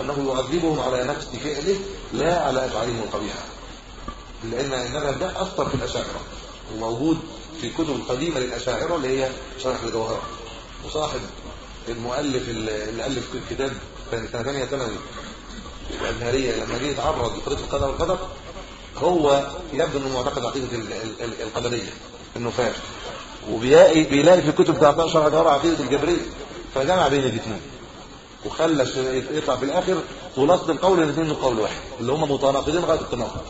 أنه يعذبهم على نفس فعله لا على أفعالهم القبيحة. لأن المذهب ده اثر في الأشاعرة وموجود في كتب القديمه للأشاعرة اللي هي شرح الجوهره وصاحب المؤلف اللي الف الكتاب كان سنة ثانية ثانوي الأزهرية لما جه يتعرض لقضيه القدر والقدر هو يبدو إنه معتقد عقيدة القدرية إنه فاهم وبيلاقي بيلاقي في الكتب بتاعت شرح الجوهره عقيدة الجبرية فجمع بين الاثنين وخلى يطلع في الآخر خلاصه القول الاثنين قول واحد اللي هم متناقضين غايه التناقض.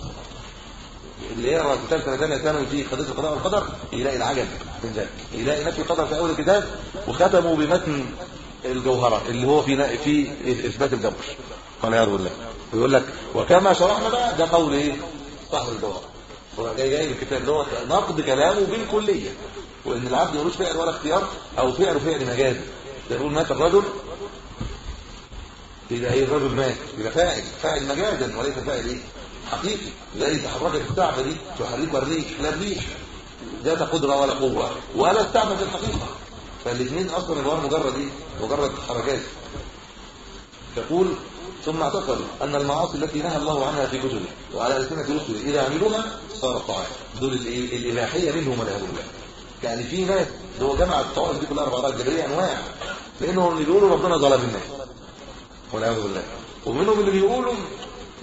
اللي يقرا كتاب سنة ثانية ثانوي فيه قضية القضاء والقدر يلاقي العجب من ذلك يلاقي نفي القدر في أول الكتاب وختموا بمتن الجوهرة اللي هو في في إثبات الجبر قال يا بالله. ويقول لك وكما شرحنا بقى ده قول إيه؟ صاحب الجوهره هو جاي جاي الكتاب هو نقد كلامه بالكلية. وإن العبد ملوش فعل ولا اختيار أو فعل فعل مجازي. يقول مات الرجل إذا أي الرجل مات. يبقى فاعل فاعل مجازا وليس فاعل إيه؟ حقيقي. زي تحركت الثعبة دي تحركها الريح لا الريح ذات قدرة ولا قوة. ولا الثعبة في الحقيقة. فالاثنين أصلا الوار مجرد إيه؟ مجرد حركات. تقول ثم اعتقدوا أن المعاصي التي نهى الله عنها في كتبه وعلى ألسنة رسله إذا عملوها صارت طاعات دول الإباحية منهم والعياذ بالله يعني في ناس اللي هو جمع الطوائف دي كلها أربع جبرية أنواع. لأنهم اللي بيقولوا ربنا ظلم الناس والعياذ بالله. ومنهم اللي بيقولوا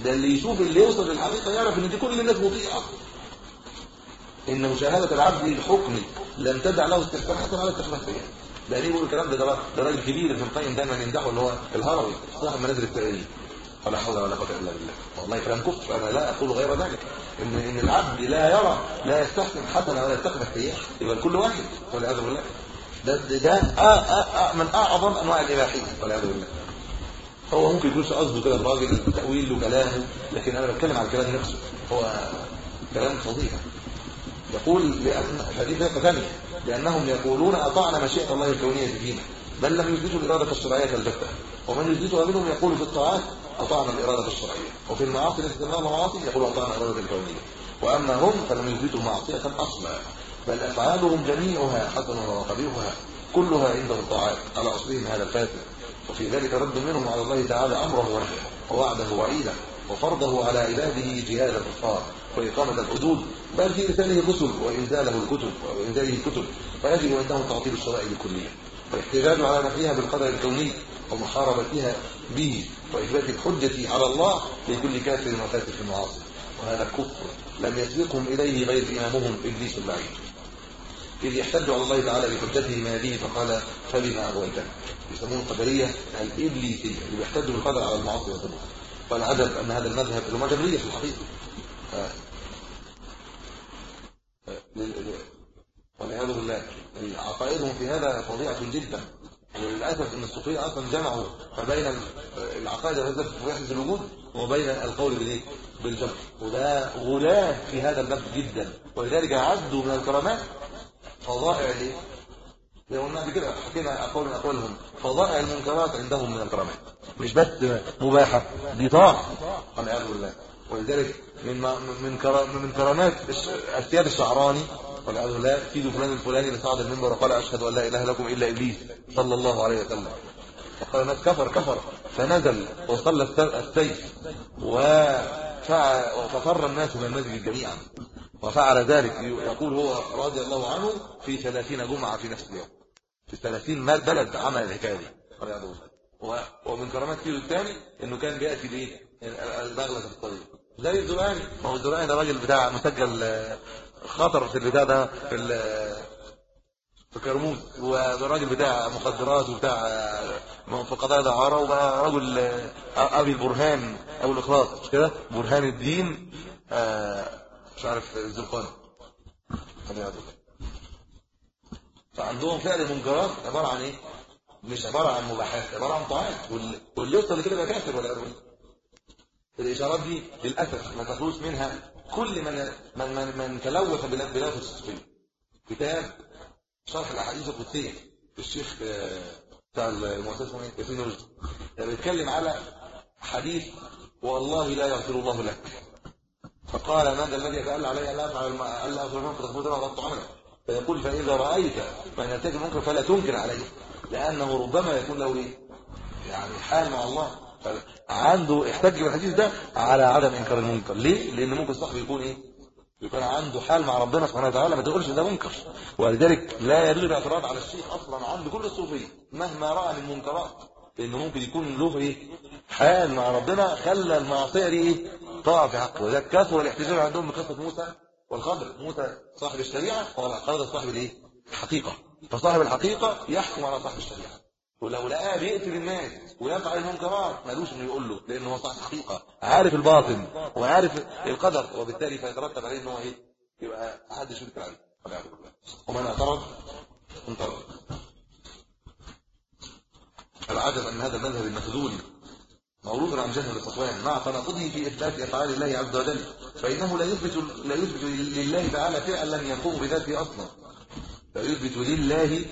ده اللي يشوف اللي يوصل للحقيقه يعرف إن دي كل الناس مطيعه إن مشاهدة العبد للحكم لن تدع له استحسان حتى على فيها. ده ليه بيقول الكلام ده؟ ده راجل كبير ابن القيم دايما يمدحه اللي هو الهروي صاحب منازل التأليف ولا حول ولا قوة إلا بالله. والله كلام كفر أنا لا أقول غير ذلك. ان إن العبد لا يرى لا يستحسن حسنه ولا يستقبح سيئه يبقى كل واحد والعياذ بالله. ده ده آه آه من أعظم أنواع الإباحية والعياذ بالله. هو ممكن يكونش قصده كده الراجل تاويل له كلامه لكن أنا بتكلم عن الكلام نفسه. هو كلام فظيع. يقول لأن حديث ثانية لأنهم يقولون أطعنا مشيئة الله الكونية فينا بل لم يثبتوا الإرادة الشرعية البتة ومن يثبتها منهم يقول في الطاعات أطعنا الإرادة الشرعية. وفي المعاصي التي تسمى معاصي يقول أطعنا الإرادة الكونية. وأما هم فلم يثبتوا معصية أصلا. بل أفعالهم جميعها حسنها وقبيحها كلها عندهم طاعات على أصلهم هذا الفاسد وفي ذلك رد منهم على الله تعالى أمره ووعده وعيده وفرضه على عباده جهاد الكفار وإقامة الحدود. بل في إرساله الرسل وإنزاله الكتب وإنزاله الكتب فيجب عندهم تعطيل الشرائع الكلية والاحتجاج على نفيها بالقدر الكوني ومحاربتها به وإثبات الحجة على الله لكل كافر وفاسق في المعاصي. وهذا الكفر لم يسبقهم إليه غير إمامهم إبليس اللعين إذ يحتج على الله تعالى بحجته هذه فقال فبما أغويتنا يسمونه القدرية الإبليسية اللي بيحتج بالقدر على المعاصي والذنوب. والعجب أن هذا المذهب اللي هو جبرية في الحقيقة والعياذ بالله. عقائدهم في هذا فظيعة جدا. وللاسف إن الصوفيه أصلا جمعوا ما بين العقائد التي وحده الوجود وبين القول بالإيه؟ بالجمع. وده غلاة في هذا الباب جدا. ولذلك عدوا من الكرامات فظائع الايه قلنا قبل كده حكينا اقوال من اقوالهم فظائع المنكرات عندهم من الكرامات مش بس مباحة دي طاعه والعياذ بالله. ولذلك من من من كرامات السياد الشعراني والعياذ بالله سيد فلان الفلاني اللي صعد المنبر وقال أشهد أن لا إله لكم إلا إبليس صلى الله عليه وسلم. فقال الناس كفر كفر. فنزل وصلى السيف وفر الناس من المسجد جميعا. وفعل ذلك يقول هو رضي الله عنه في 30 جمعة في نفس اليوم. في 30 بلد عمل الحكاية دي. ومن كرامات كيلو الثاني إنه كان بيأتي بايه البغلة في الطريق زي الزرعاني ما هو الزرعاني ده راجل بتاع مسجل خطر في البتاع ده في في كرموز. وراجل بتاع مخدرات وبتاع في قضايا دعارة وبقى رجل أبي البرهان أبو الإخلاص. مش كده؟ برهان الدين مش عارف الزرقاني فعندهم فعل منكرات عبارة عن إيه؟ مش عبارة عن مباحات عبارة عن طاعات. واللي يوصل لكده يبقى كافر ولا يقول الإشارات دي للأسف ما تخلص منها كل من من من, من تلوث بلاد الصوفيه كتاب شرح الأحاديث القدسية الشيخ بتاع المؤسسة ياسين رشدي. بيتكلم على حديث والله لا يغفر الله لك. فقال من ذا الذي يتألى علي ألا أفعل ألا أفعل منكر تخبط أنا وضبط عمله فيقول فإذا رأيت من يرتكب المنكر فلا تنكر عليه لأنه ربما يكون له إيه؟ يعني حال مع الله. عنده احتج بالحديث ده على عدم إنكار المنكر. ليه؟ لأن ممكن صاحبه يكون إيه؟ يكون عنده حال مع ربنا سبحانه وتعالى ما تقولش ده منكر. ولذلك لا يجوز الاعتراض على الشيخ أصلا عند كل الصوفية مهما رأى من منكرات. لأنه ممكن يكون له إيه؟ حال مع ربنا خلى المعصية دي إيه؟ تقع في حقه. وذلك كثر الاحتجاج عندهم بقصه موسى والخضر موسى صاحب الشريعة والخضر صاحب الإيه؟ الحقيقة. فصاحب الحقيقة يحكم على صاحب الشريعة. ولو لقاه بيقتل الناس ويفعل المنكرات مالوش إنه يقول له لأنه هو صاحب الحقيقة. عارف الباطن وعارف القدر وبالتالي فيترتب عليه إن هو إيه؟ يبقى حد يشرك عليه ومن اعترض انطرد العجب أن هذا المذهب المخذول موروث عن جهل الصفوان مع تناقضه في إثبات أفعال الله عز وجل فإنه لا يثبت لا يثبت لله تعالى فعلا يقوم بذاته أصلا. لا يثبت لله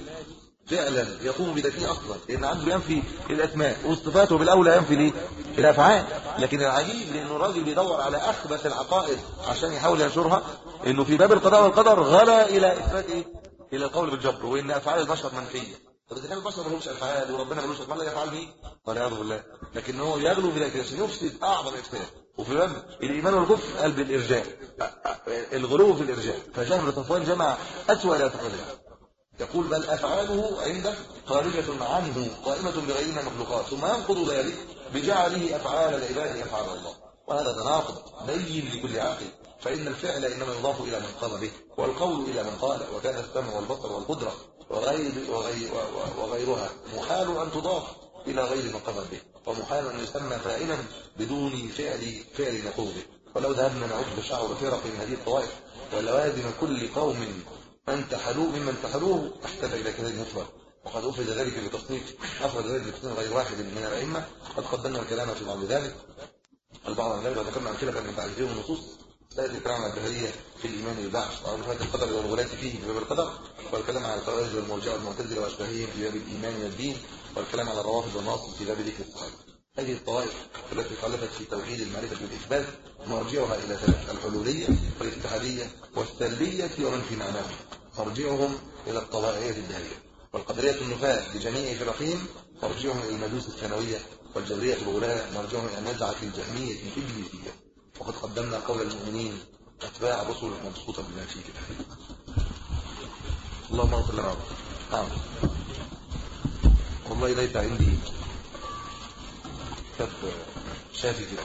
فعلا يقوم بذاته أصلا. لأن عنده ينفي الاسماء والصفات بالأولى ينفي ليه الافعال لكن العجيب لأنه الراجل بيدور على أخبث العقائد عشان يحاول ينشرها إنه في باب القضاء والقدر غلا إلى اثبات إيه إلى القول بالجبر وإن افعال البشر منفية. طب اذا كان البشر ملوش افعال وربنا ملوش افعال لا يفعل به والعياذ بالله. لكن هو يغلو في ذلك يفسد أعظم افساد وفي باب الإيمان والكفر قلب الارجاء الغلو في الإرجاء. فجهل صفوان جمع اسوء الاعتقادات يقول بل أفعاله عنده خارجة عنه قائمة بغير مخلوقات ثم ينقض ذلك بجعله أفعال العباد يفعل الله. وهذا تناقض بين لكل عاقل. فإن الفعل إنما يضاف إلى من قام به والقول إلى من قال وكان السمع والبصر والقدرة. وغير وغير وغيرها محال أن تضاف إلى غير من قام به ومحال أن يسمى فاعلا بدون فعل فعل يقوم به. ولو ذهبنا نعد شعر فرق من هذه الطوائف ولوازم كل قوم من تحلوه ممن تحلوه احتاج إلى كذلك مفرد. وقد أفرد ذلك بتصنيف أفرد ذلك بتصنيف غير واحد من الأئمة. قد قدمنا الكلام في بعض ذلك. البعض عن ذلك وذكرنا أمثلة من تعزيز النصوص. سيأتي الكلام عن الجهرية في الإيمان بالبعث وعرفات القدر والغلاة فيه في باب القدر. والكلام على الخوارج والمرجئة والمعتزلة وأشباههم في باب الإيمان والدين. والكلام على الروافض والناصب في باب ذكر الصحابة هذه الطوائف التي خالفت في توحيد المعرفة والإثبات مرجعها إلى ثلاث الحلولية والاتحادية والسلبية ومن في معناه مرجعهم إلى الطوائعية الدهرية والقدرية النفاة بجميع فرقهم. مرجعهم إلى المجوس الثانوية والجبرية الغلاة مرجعهم إلى النزعة الجهمية الإبليسية. وقد قدمنا قول المؤمنين أتباع رسل مبسوطة بما في كتابه اللهم اغفر لنا نعم والله ليس عندي كتاب شافي كده.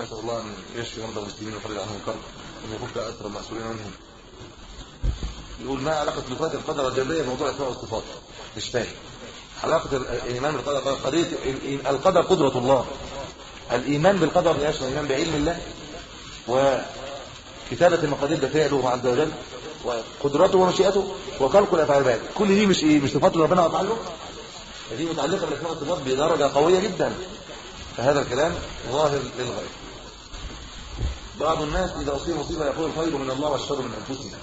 نسأل الله أن يشفي مرضى المسلمين ويفرج عنهم الكرب وأن يفك أسر المسؤولين عنهم. يقول ما علاقة صفات القدر الجبرية بموضوع إسماء والصفات مش فاهم. علاقة الإيمان بالقدر قضية القدر قدرة الله. الإيمان بالقدر يشمل الإيمان بعلم الله وكتابة المقادير ده فعله عز وجل وقدرته ومشيئته وخلق الأفعال بعد. كل دي مش إيه؟ مش صفات ربنا وأفعاله دي متعلقة بالأسماء والصفات بدرجة قوية جدا. فهذا الكلام ظاهر للغاية. بعض الناس إذا أصيب مصيبة يقول الخير من الله والشر من أنفسنا.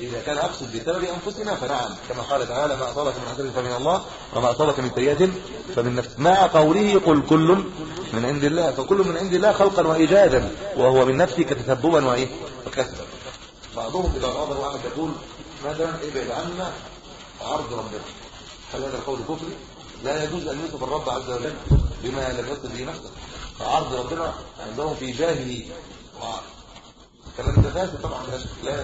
إذا كان أقصد بسبب أنفسنا فنعم كما قال تعالى ما أصابك من حسنة فمن الله وما أصابك من سيئة فمن نفس مع قوله قل كل من عند الله فكل من عند الله خلقا وإيجادا وهو من نفسك تسببا وإيه؟ وكسبا. بعضهم إذا غضب واحد يقول مثلا ابعد عنا عرض ربنا هل هذا القول كفري لا يجوز أن يوصف الرب عز وجل بما لم يصف به نفسه. فعرض ربنا عندهم في جاهه كلام ده فاسد طبعا لا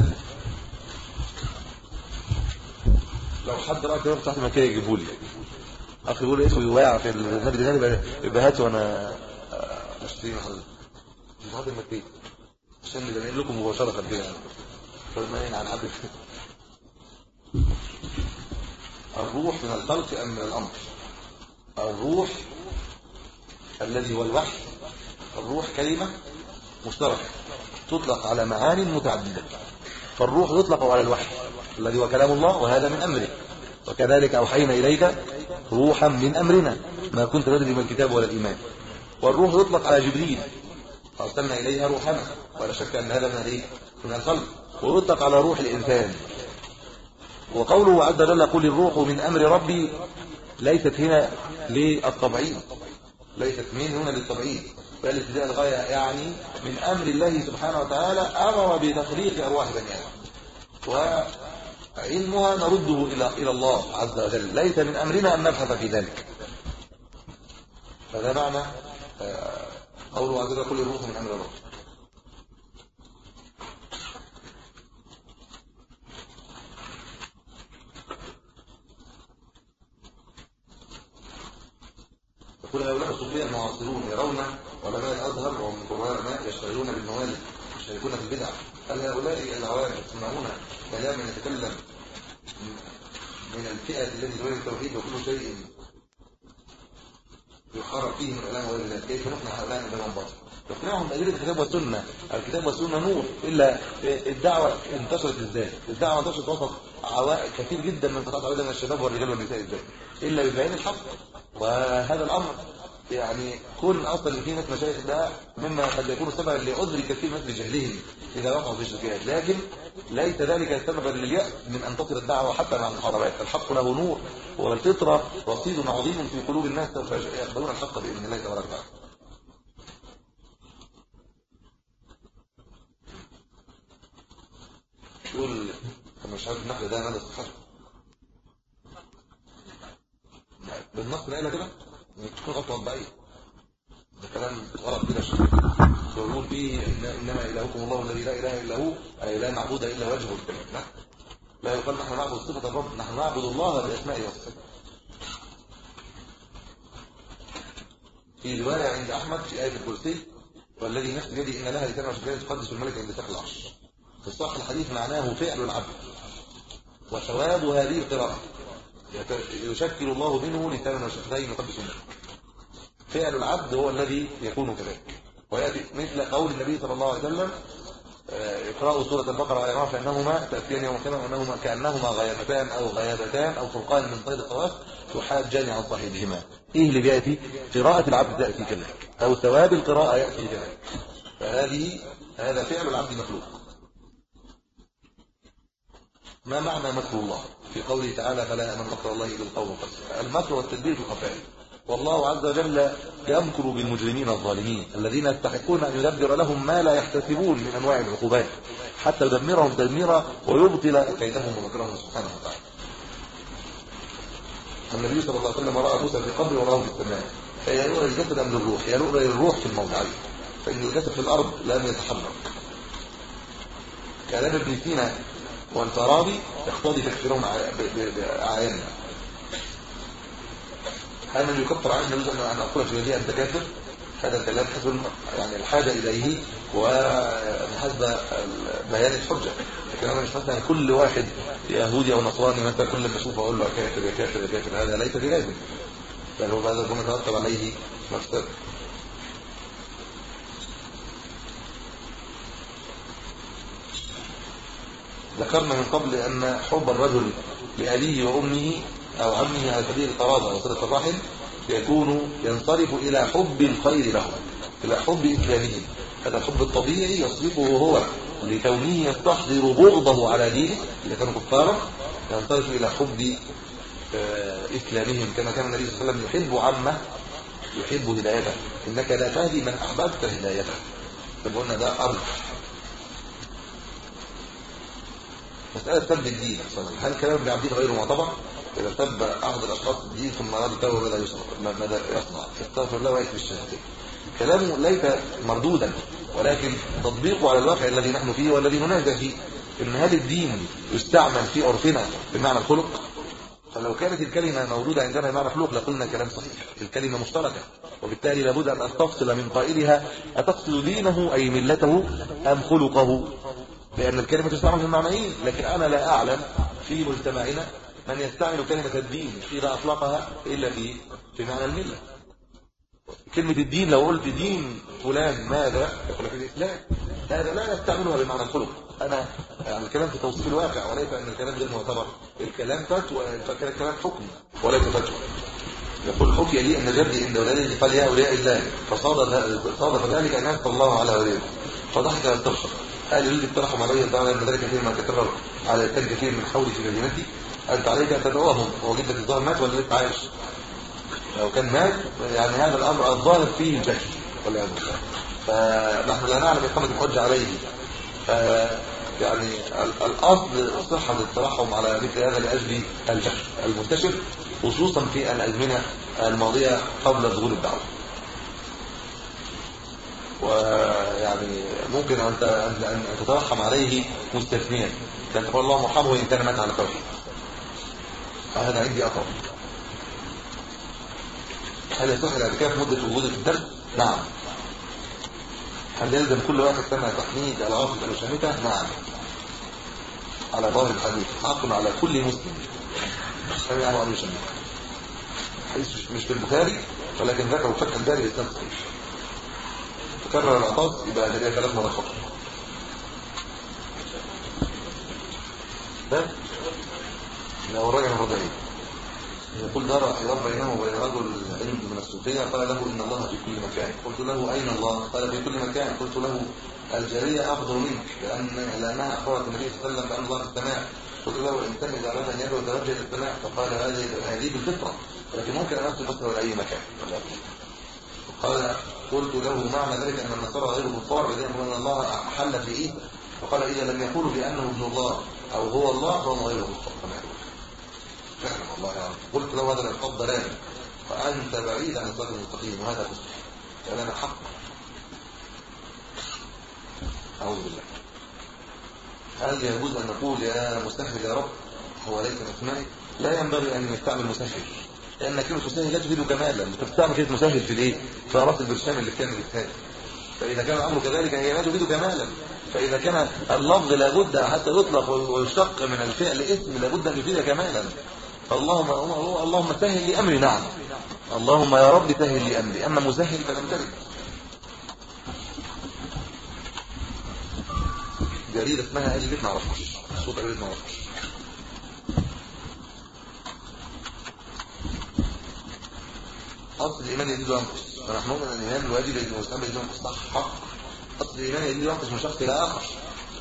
لو حد رأى كده تحت المكان يجيبه لي أخي يقول اسمه واقع في النبي ده يبقى هات وأنا أشتري محل في هذا المكان. عشان نبين لكم مباشرة كده. فالمين عن عبد الروح من الخلق أم من الأمر؟ الروح الذي هو الوحي. الروح كلمة مشتركة تطلق على معان متعددة. فالروح يطلق على الوحي. الذي هو كلام الله وهذا من أمره. وكذلك أوحينا إليك روحا من أمرنا. ما كنت تدري من الكتاب ولا الإيمان. والروح يطلق على جبريل. فأرسلنا إليها روحنا. ولا شك أن هذا من الايه من الخلق. ويطلق على روح الإنسان. وقوله عز وجل قل الروح من أمر ربي ليست هنا للطبعين. ليست من هنا للطبعين. بل ابتداء الغاية يعني من أمر الله سبحانه وتعالى أمر بتخليق أرواح بني آدم. علمها نرده إلى إلى الله عز وجل. ليس من أمرنا أن نبحث في ذلك. فده معنى آه، قوله عز وجل كل روح من أمر الله يقول هؤلاء الصوفية المعاصرون يرون علماء الازهر وهم قراء يشتغلون بالموالد يشتركون في البدع. هل هؤلاء العوام يسمعون كلاما يتكلم من الفئة التي تريد التوحيد وكل شيء يحارب فيه من العلماء وغير كيف نقنع هؤلاء من كلام باطل؟ يقنعهم بأدلة الكتاب والسنة. الكتاب والسنة نور. إلا الدعوة انتشرت إزاي؟ الدعوة انتشرت وسط عوائق كثير جدا من قطاعات عدد من الشباب والرجال والنساء إزاي؟ إلا ببيان الحق. وهذا الأمر يعني كون أصلا في ناس مشايخ ده مما قد يكون سببا لعذر كثير من بجهلهم إذا وقعوا في الشركات لكن ليس ذلك سببا لليأس من أن تصل الدعوة حتى مع المحاربات. الحق له نور والفطرة رصيد عظيم في قلوب الناس يقبلون الحق بإذن الله تبارك وتعالى. يقول مش عارف النحل ده ماذا صحته بالنص لا كده؟ تكون غلطه مطبعيه ده كلام غلط كده يقول فيه إن إنما إلهكم الله الذي لا إله إلا هو أي لا معبود إلا وجهه الكريم لا. لا يقال نحن نعبد صفة الرب نحن نعبد الله بأسمائه وصفاته. في رواية عند أحمد في آية الكرسي والذي نفس بيده إن لها لسان وشكايه تقدس الملك عند العرش. في الصح الحديث معناه فعل العبد وثواب هذه القراءة. يشكل الله منه لسانا وشفتين يقدس منه. فعل العبد هو الذي يكون كذلك. ويأتي مثل قول النبي صلى الله عليه وسلم آه، اقرأوا سورة البقرة ويراه فإنهما تأتيان يوم القيامة وأنهما كأنهما غيابتان أو غيابتان أو فرقان من طير الطواف تحاجان عن صاحبهما. إيه اللي بيأتي؟ قراءة العبد تأتي كذلك أو ثواب القراءة يأتي كذلك. فهذه هذا فعل العبد مخلوق. ما معنى مكر الله؟ في قوله تعالى فلا امن مكر الله إلا القوم المكر والتدبير في الخفاء والله عز وجل يمكر بالمجرمين الظالمين الذين يستحقون أن يدبر لهم ما لا يحتسبون من أنواع العقوبات حتى يدمرهم تدميرا ويبطل كيدهم ومكرهم سبحانه وتعالى. النبي صلى الله عليه وسلم رأى موسى في قبر وراه في السماء. فهي نور الجسد أم الروح هي نور الروح في الموضعين فإن الجسد في الأرض لم يتحرك. كلام ابن سينا والفارابي يقتضي تكفيرهم اعياننا هل من يكفر عن يجوز أن أقول في هذه انت كافر هذا الكلام حسب يعني الحاجة إليه وحسب بيان الحجة. لكن أنا مش مثلا كل واحد يهودي أو نصراني مثلا كل ما اشوفه أقول له كافر يا كافر يا كافر. هذا ليس بلازم. بل هو هذا يترتب عليه مفسده ذكرنا من قبل أن حب الرجل لأبيه وأمه أو عمه على سبيل القرابة وصلة الرحم يكون ينصرف إلى حب الخير له إلى حب إسلامهم هذا الحب الطبيعي يصرفه هو لكونه يستحضر بغضه على دينه إذا كانوا كفارا ينصرف إلى حب آه، إسلامهم كما كان النبي صلى الله عليه وسلم يحب عمه يحب هدايته. إنك لا تهدي من أحببت هدايته. فقلنا ده أرجح مسألة سب الدين. هل كلام ابن عبدين غير معتبر؟ إذا سب أحد الأشخاص الدين ثم أراد التوبة ماذا يصنع ماذا يصنع. يستغفر الله ويكفي الشهادتين كلامه ليس مردودا ولكن تطبيقه على الواقع الذي نحن فيه والذي ننازع فيه. إن هل الدين يستعمل في عرفنا بمعنى الخلق؟ فلو كانت الكلمة موجودة عندنا بمعنى خلق لقلنا كلام صحيح. الكلمة مشتركة. وبالتالي لابد أن أستفصل من قائلها أتقصد دينه أي ملته أم خلقه؟ لأن الكلمة تستعمل في المعنيين لكن أنا لا أعلم في مجتمعنا من يستعمل كلمة الدين إذا أطلقها إلا في في معنى الملة. كلمة الدين لو قلت دين فلان ماذا؟ يقول لك الإسلام هذا لا يستعملها بمعنى الخلق. أنا يعني الكلام في توصيف الواقع وليس أن الكلام غير معتبر. الكلام فتوى الكلام حكم وليس فتوى. يقول حكي لي أن جدي عند ولادي قال يا أولياء الله فصادف ذلك أن أنت الله على وليه فضحك التبشر قال يريد الترحم علي ان ذلك كثير ما تكرر على كان كثير من حولي في مدينتي. أنت عليك أن تدعوهم. هو جدك الظاهر مات ولا لسه عايش؟ لو كان مات يعني هذا الأمر الظاهر فيه الجهل والعياذ بالله. فنحن لا نعلم إقامة الحجه عليه. ف يعني الأصل صحة الترحم على مثل هذا لأجل الجهل المنتشر خصوصا في الأزمنة الماضية قبل ظهور الدعوة. ويعني ممكن أن أن تترحم عليه مستثنيا. كان تقول الله مرحمه إن كان مات على توحيد. هذا عندي أقرب. هل يصح الاعتكاف مدة وجوده في الدرس؟ نعم. هل يلزم كل واحد سمع تحميد العاصفة المشامتة؟ نعم. على ظاهر الحديث حق على كل مسلم. سمع أو يشمت. حديث مش في البخاري ولكن ذكروا فتح الباري للسنة تكرر العطاس يبقى هدية ثلاث مرات فقط. ده لو الراجل الرضعي يقول دار حوار بينه وبين رجل عند من الصوفية قال له إن الله في كل مكان. قلت له أين الله؟ قال في كل مكان. قلت له الجارية افضل منك لأن لأنها أخبرت النبي صلى الله عليه وسلم بأن الله في السماء. قلت له ان اذا اراد ان يدعو توجه للسماء فقال هذه هذه بالفطرة. لكن ممكن أن أرسل بصره لاي مكان. قال قلت له معنى ذلك أن النصارى غير كفار بذلك أن الله حل في إيه فقال إذا لم يقولوا بأنه ابن الله أو هو الله فهم غير كفار فعلا والله يا رب. قلت له هذا العقاب ضلال فأنت بعيد عن الصراط المستقيم وهذا كفر. كلام حق. أعوذ بالله. هل يجوز أن نقول يا مسهل يا رب؟ هو ليس من لا ينبغي أن نستعمل مسهل لأن كلمه مسهل لا تفيد كمالا أنت بتستعمل كلمه مسهل في الايه في راس البرشام اللي بتعمل الثاني فإذا كان الأمر كذلك هي لا تفيد كمالا فإذا كان اللفظ لابد حتى يطلق ويشتق من الفعل اسم لابد أن يفيد كمالا اللهم اللهم سهل لي أمري. نعم. اللهم يا رب سهل لي أمري. أما مسهل فلم ترد جريدة اسمها البيت ما اعرفهاش صوت البيت ما اعرفهاش اصل الإيمان يزيد وينقص فنحن نؤمن أن الإيمان الواجب يزيد ويستعمل يزيد وينقص صح اصل الإيمان يزيد وينقص من شخص إلى آخر.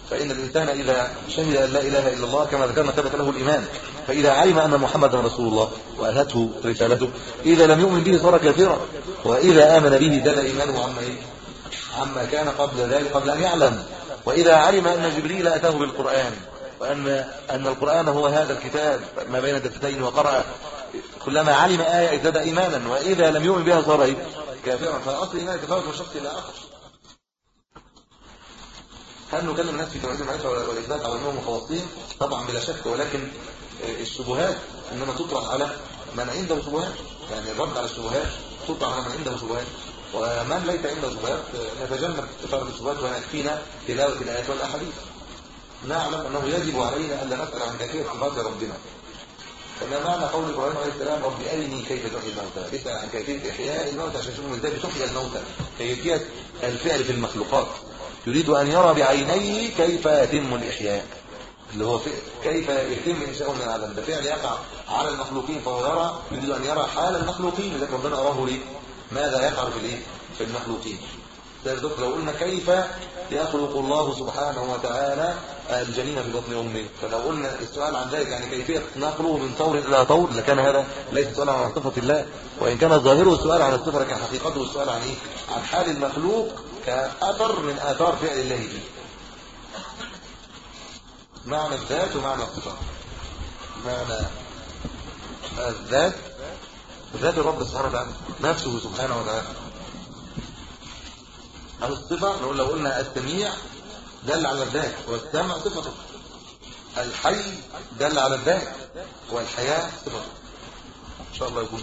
فإن الإنسان إذا شهد أن لا إله إلا الله كما ذكرنا ثبت له الإيمان. فإذا علم أن محمدا رسول الله وأتته رسالته إذا لم يؤمن به صار كافرا. وإذا آمن به دل إيمانه عما إيه؟ عما كان قبل ذلك قبل أن يعلم. وإذا علم أن جبريل أتاه بالقرآن وأن أن القرآن هو هذا الكتاب ما بين دفتين وقرأ. كلما علم آية ازداد إيمانا وإذا لم يؤمن بها صار إيه؟ كافرا. فأصل إيمان يتفاوت من شخص إلى آخر. هل نكلم الناس في توحيد المعرفة والإثبات على أنهم مخلصين؟ طبعا بلا شك ولكن الشبهات إنما تطرح على من عنده شبهات. يعني الرد على الشبهات تطرح على من عنده شبهات. ومن ليس عنده شبهات نتجنب اثاره الشبهات ويكفينا تلاوة الآيات والأحاديث. نعلم أنه يجب علينا أن لا نسأل عن كثير صفات ربنا. فما معنى قول إبراهيم عليه السلام رب أرني كيف تحيي الموتى؟ اسال عن كيفيه احياء الموتى عشان يشوفوا إزاي بتحيي الموتى. كيفيه الفعل في المخلوقات. يريد أن يرى بعينيه كيف يتم الإحياء. اللي هو كيف يتم إنشاء من العدم. ده فعل يقع على المخلوقين فهو يرى يريد أن يرى حال المخلوقين. لذلك ربنا أراه ليه ماذا يفعل في الإيه؟ في المخلوقين. ذلك لو قلنا كيف يخلق الله سبحانه وتعالى الجنين في بطن أمه. فلو قلنا السؤال عن ذلك يعني كيفيه نقله من طور إلى طور لكان هذا ليس سؤال عن صفة الله. وإن كان ظاهره السؤال عن الصفة لكن حقيقته السؤال عن إيه؟ عن حال المخلوق كأثر من آثار فعل الله. فيه معنى الذات ومعنى الصفة. معنى الذات ذات الرب سبحانه وتعالى نفسه سبحانه وتعالى. الصفة نقول لو قلنا السميع دل على الذات والسمع صفته الحي دل على الذات والحياة صفته إن شاء الله يكون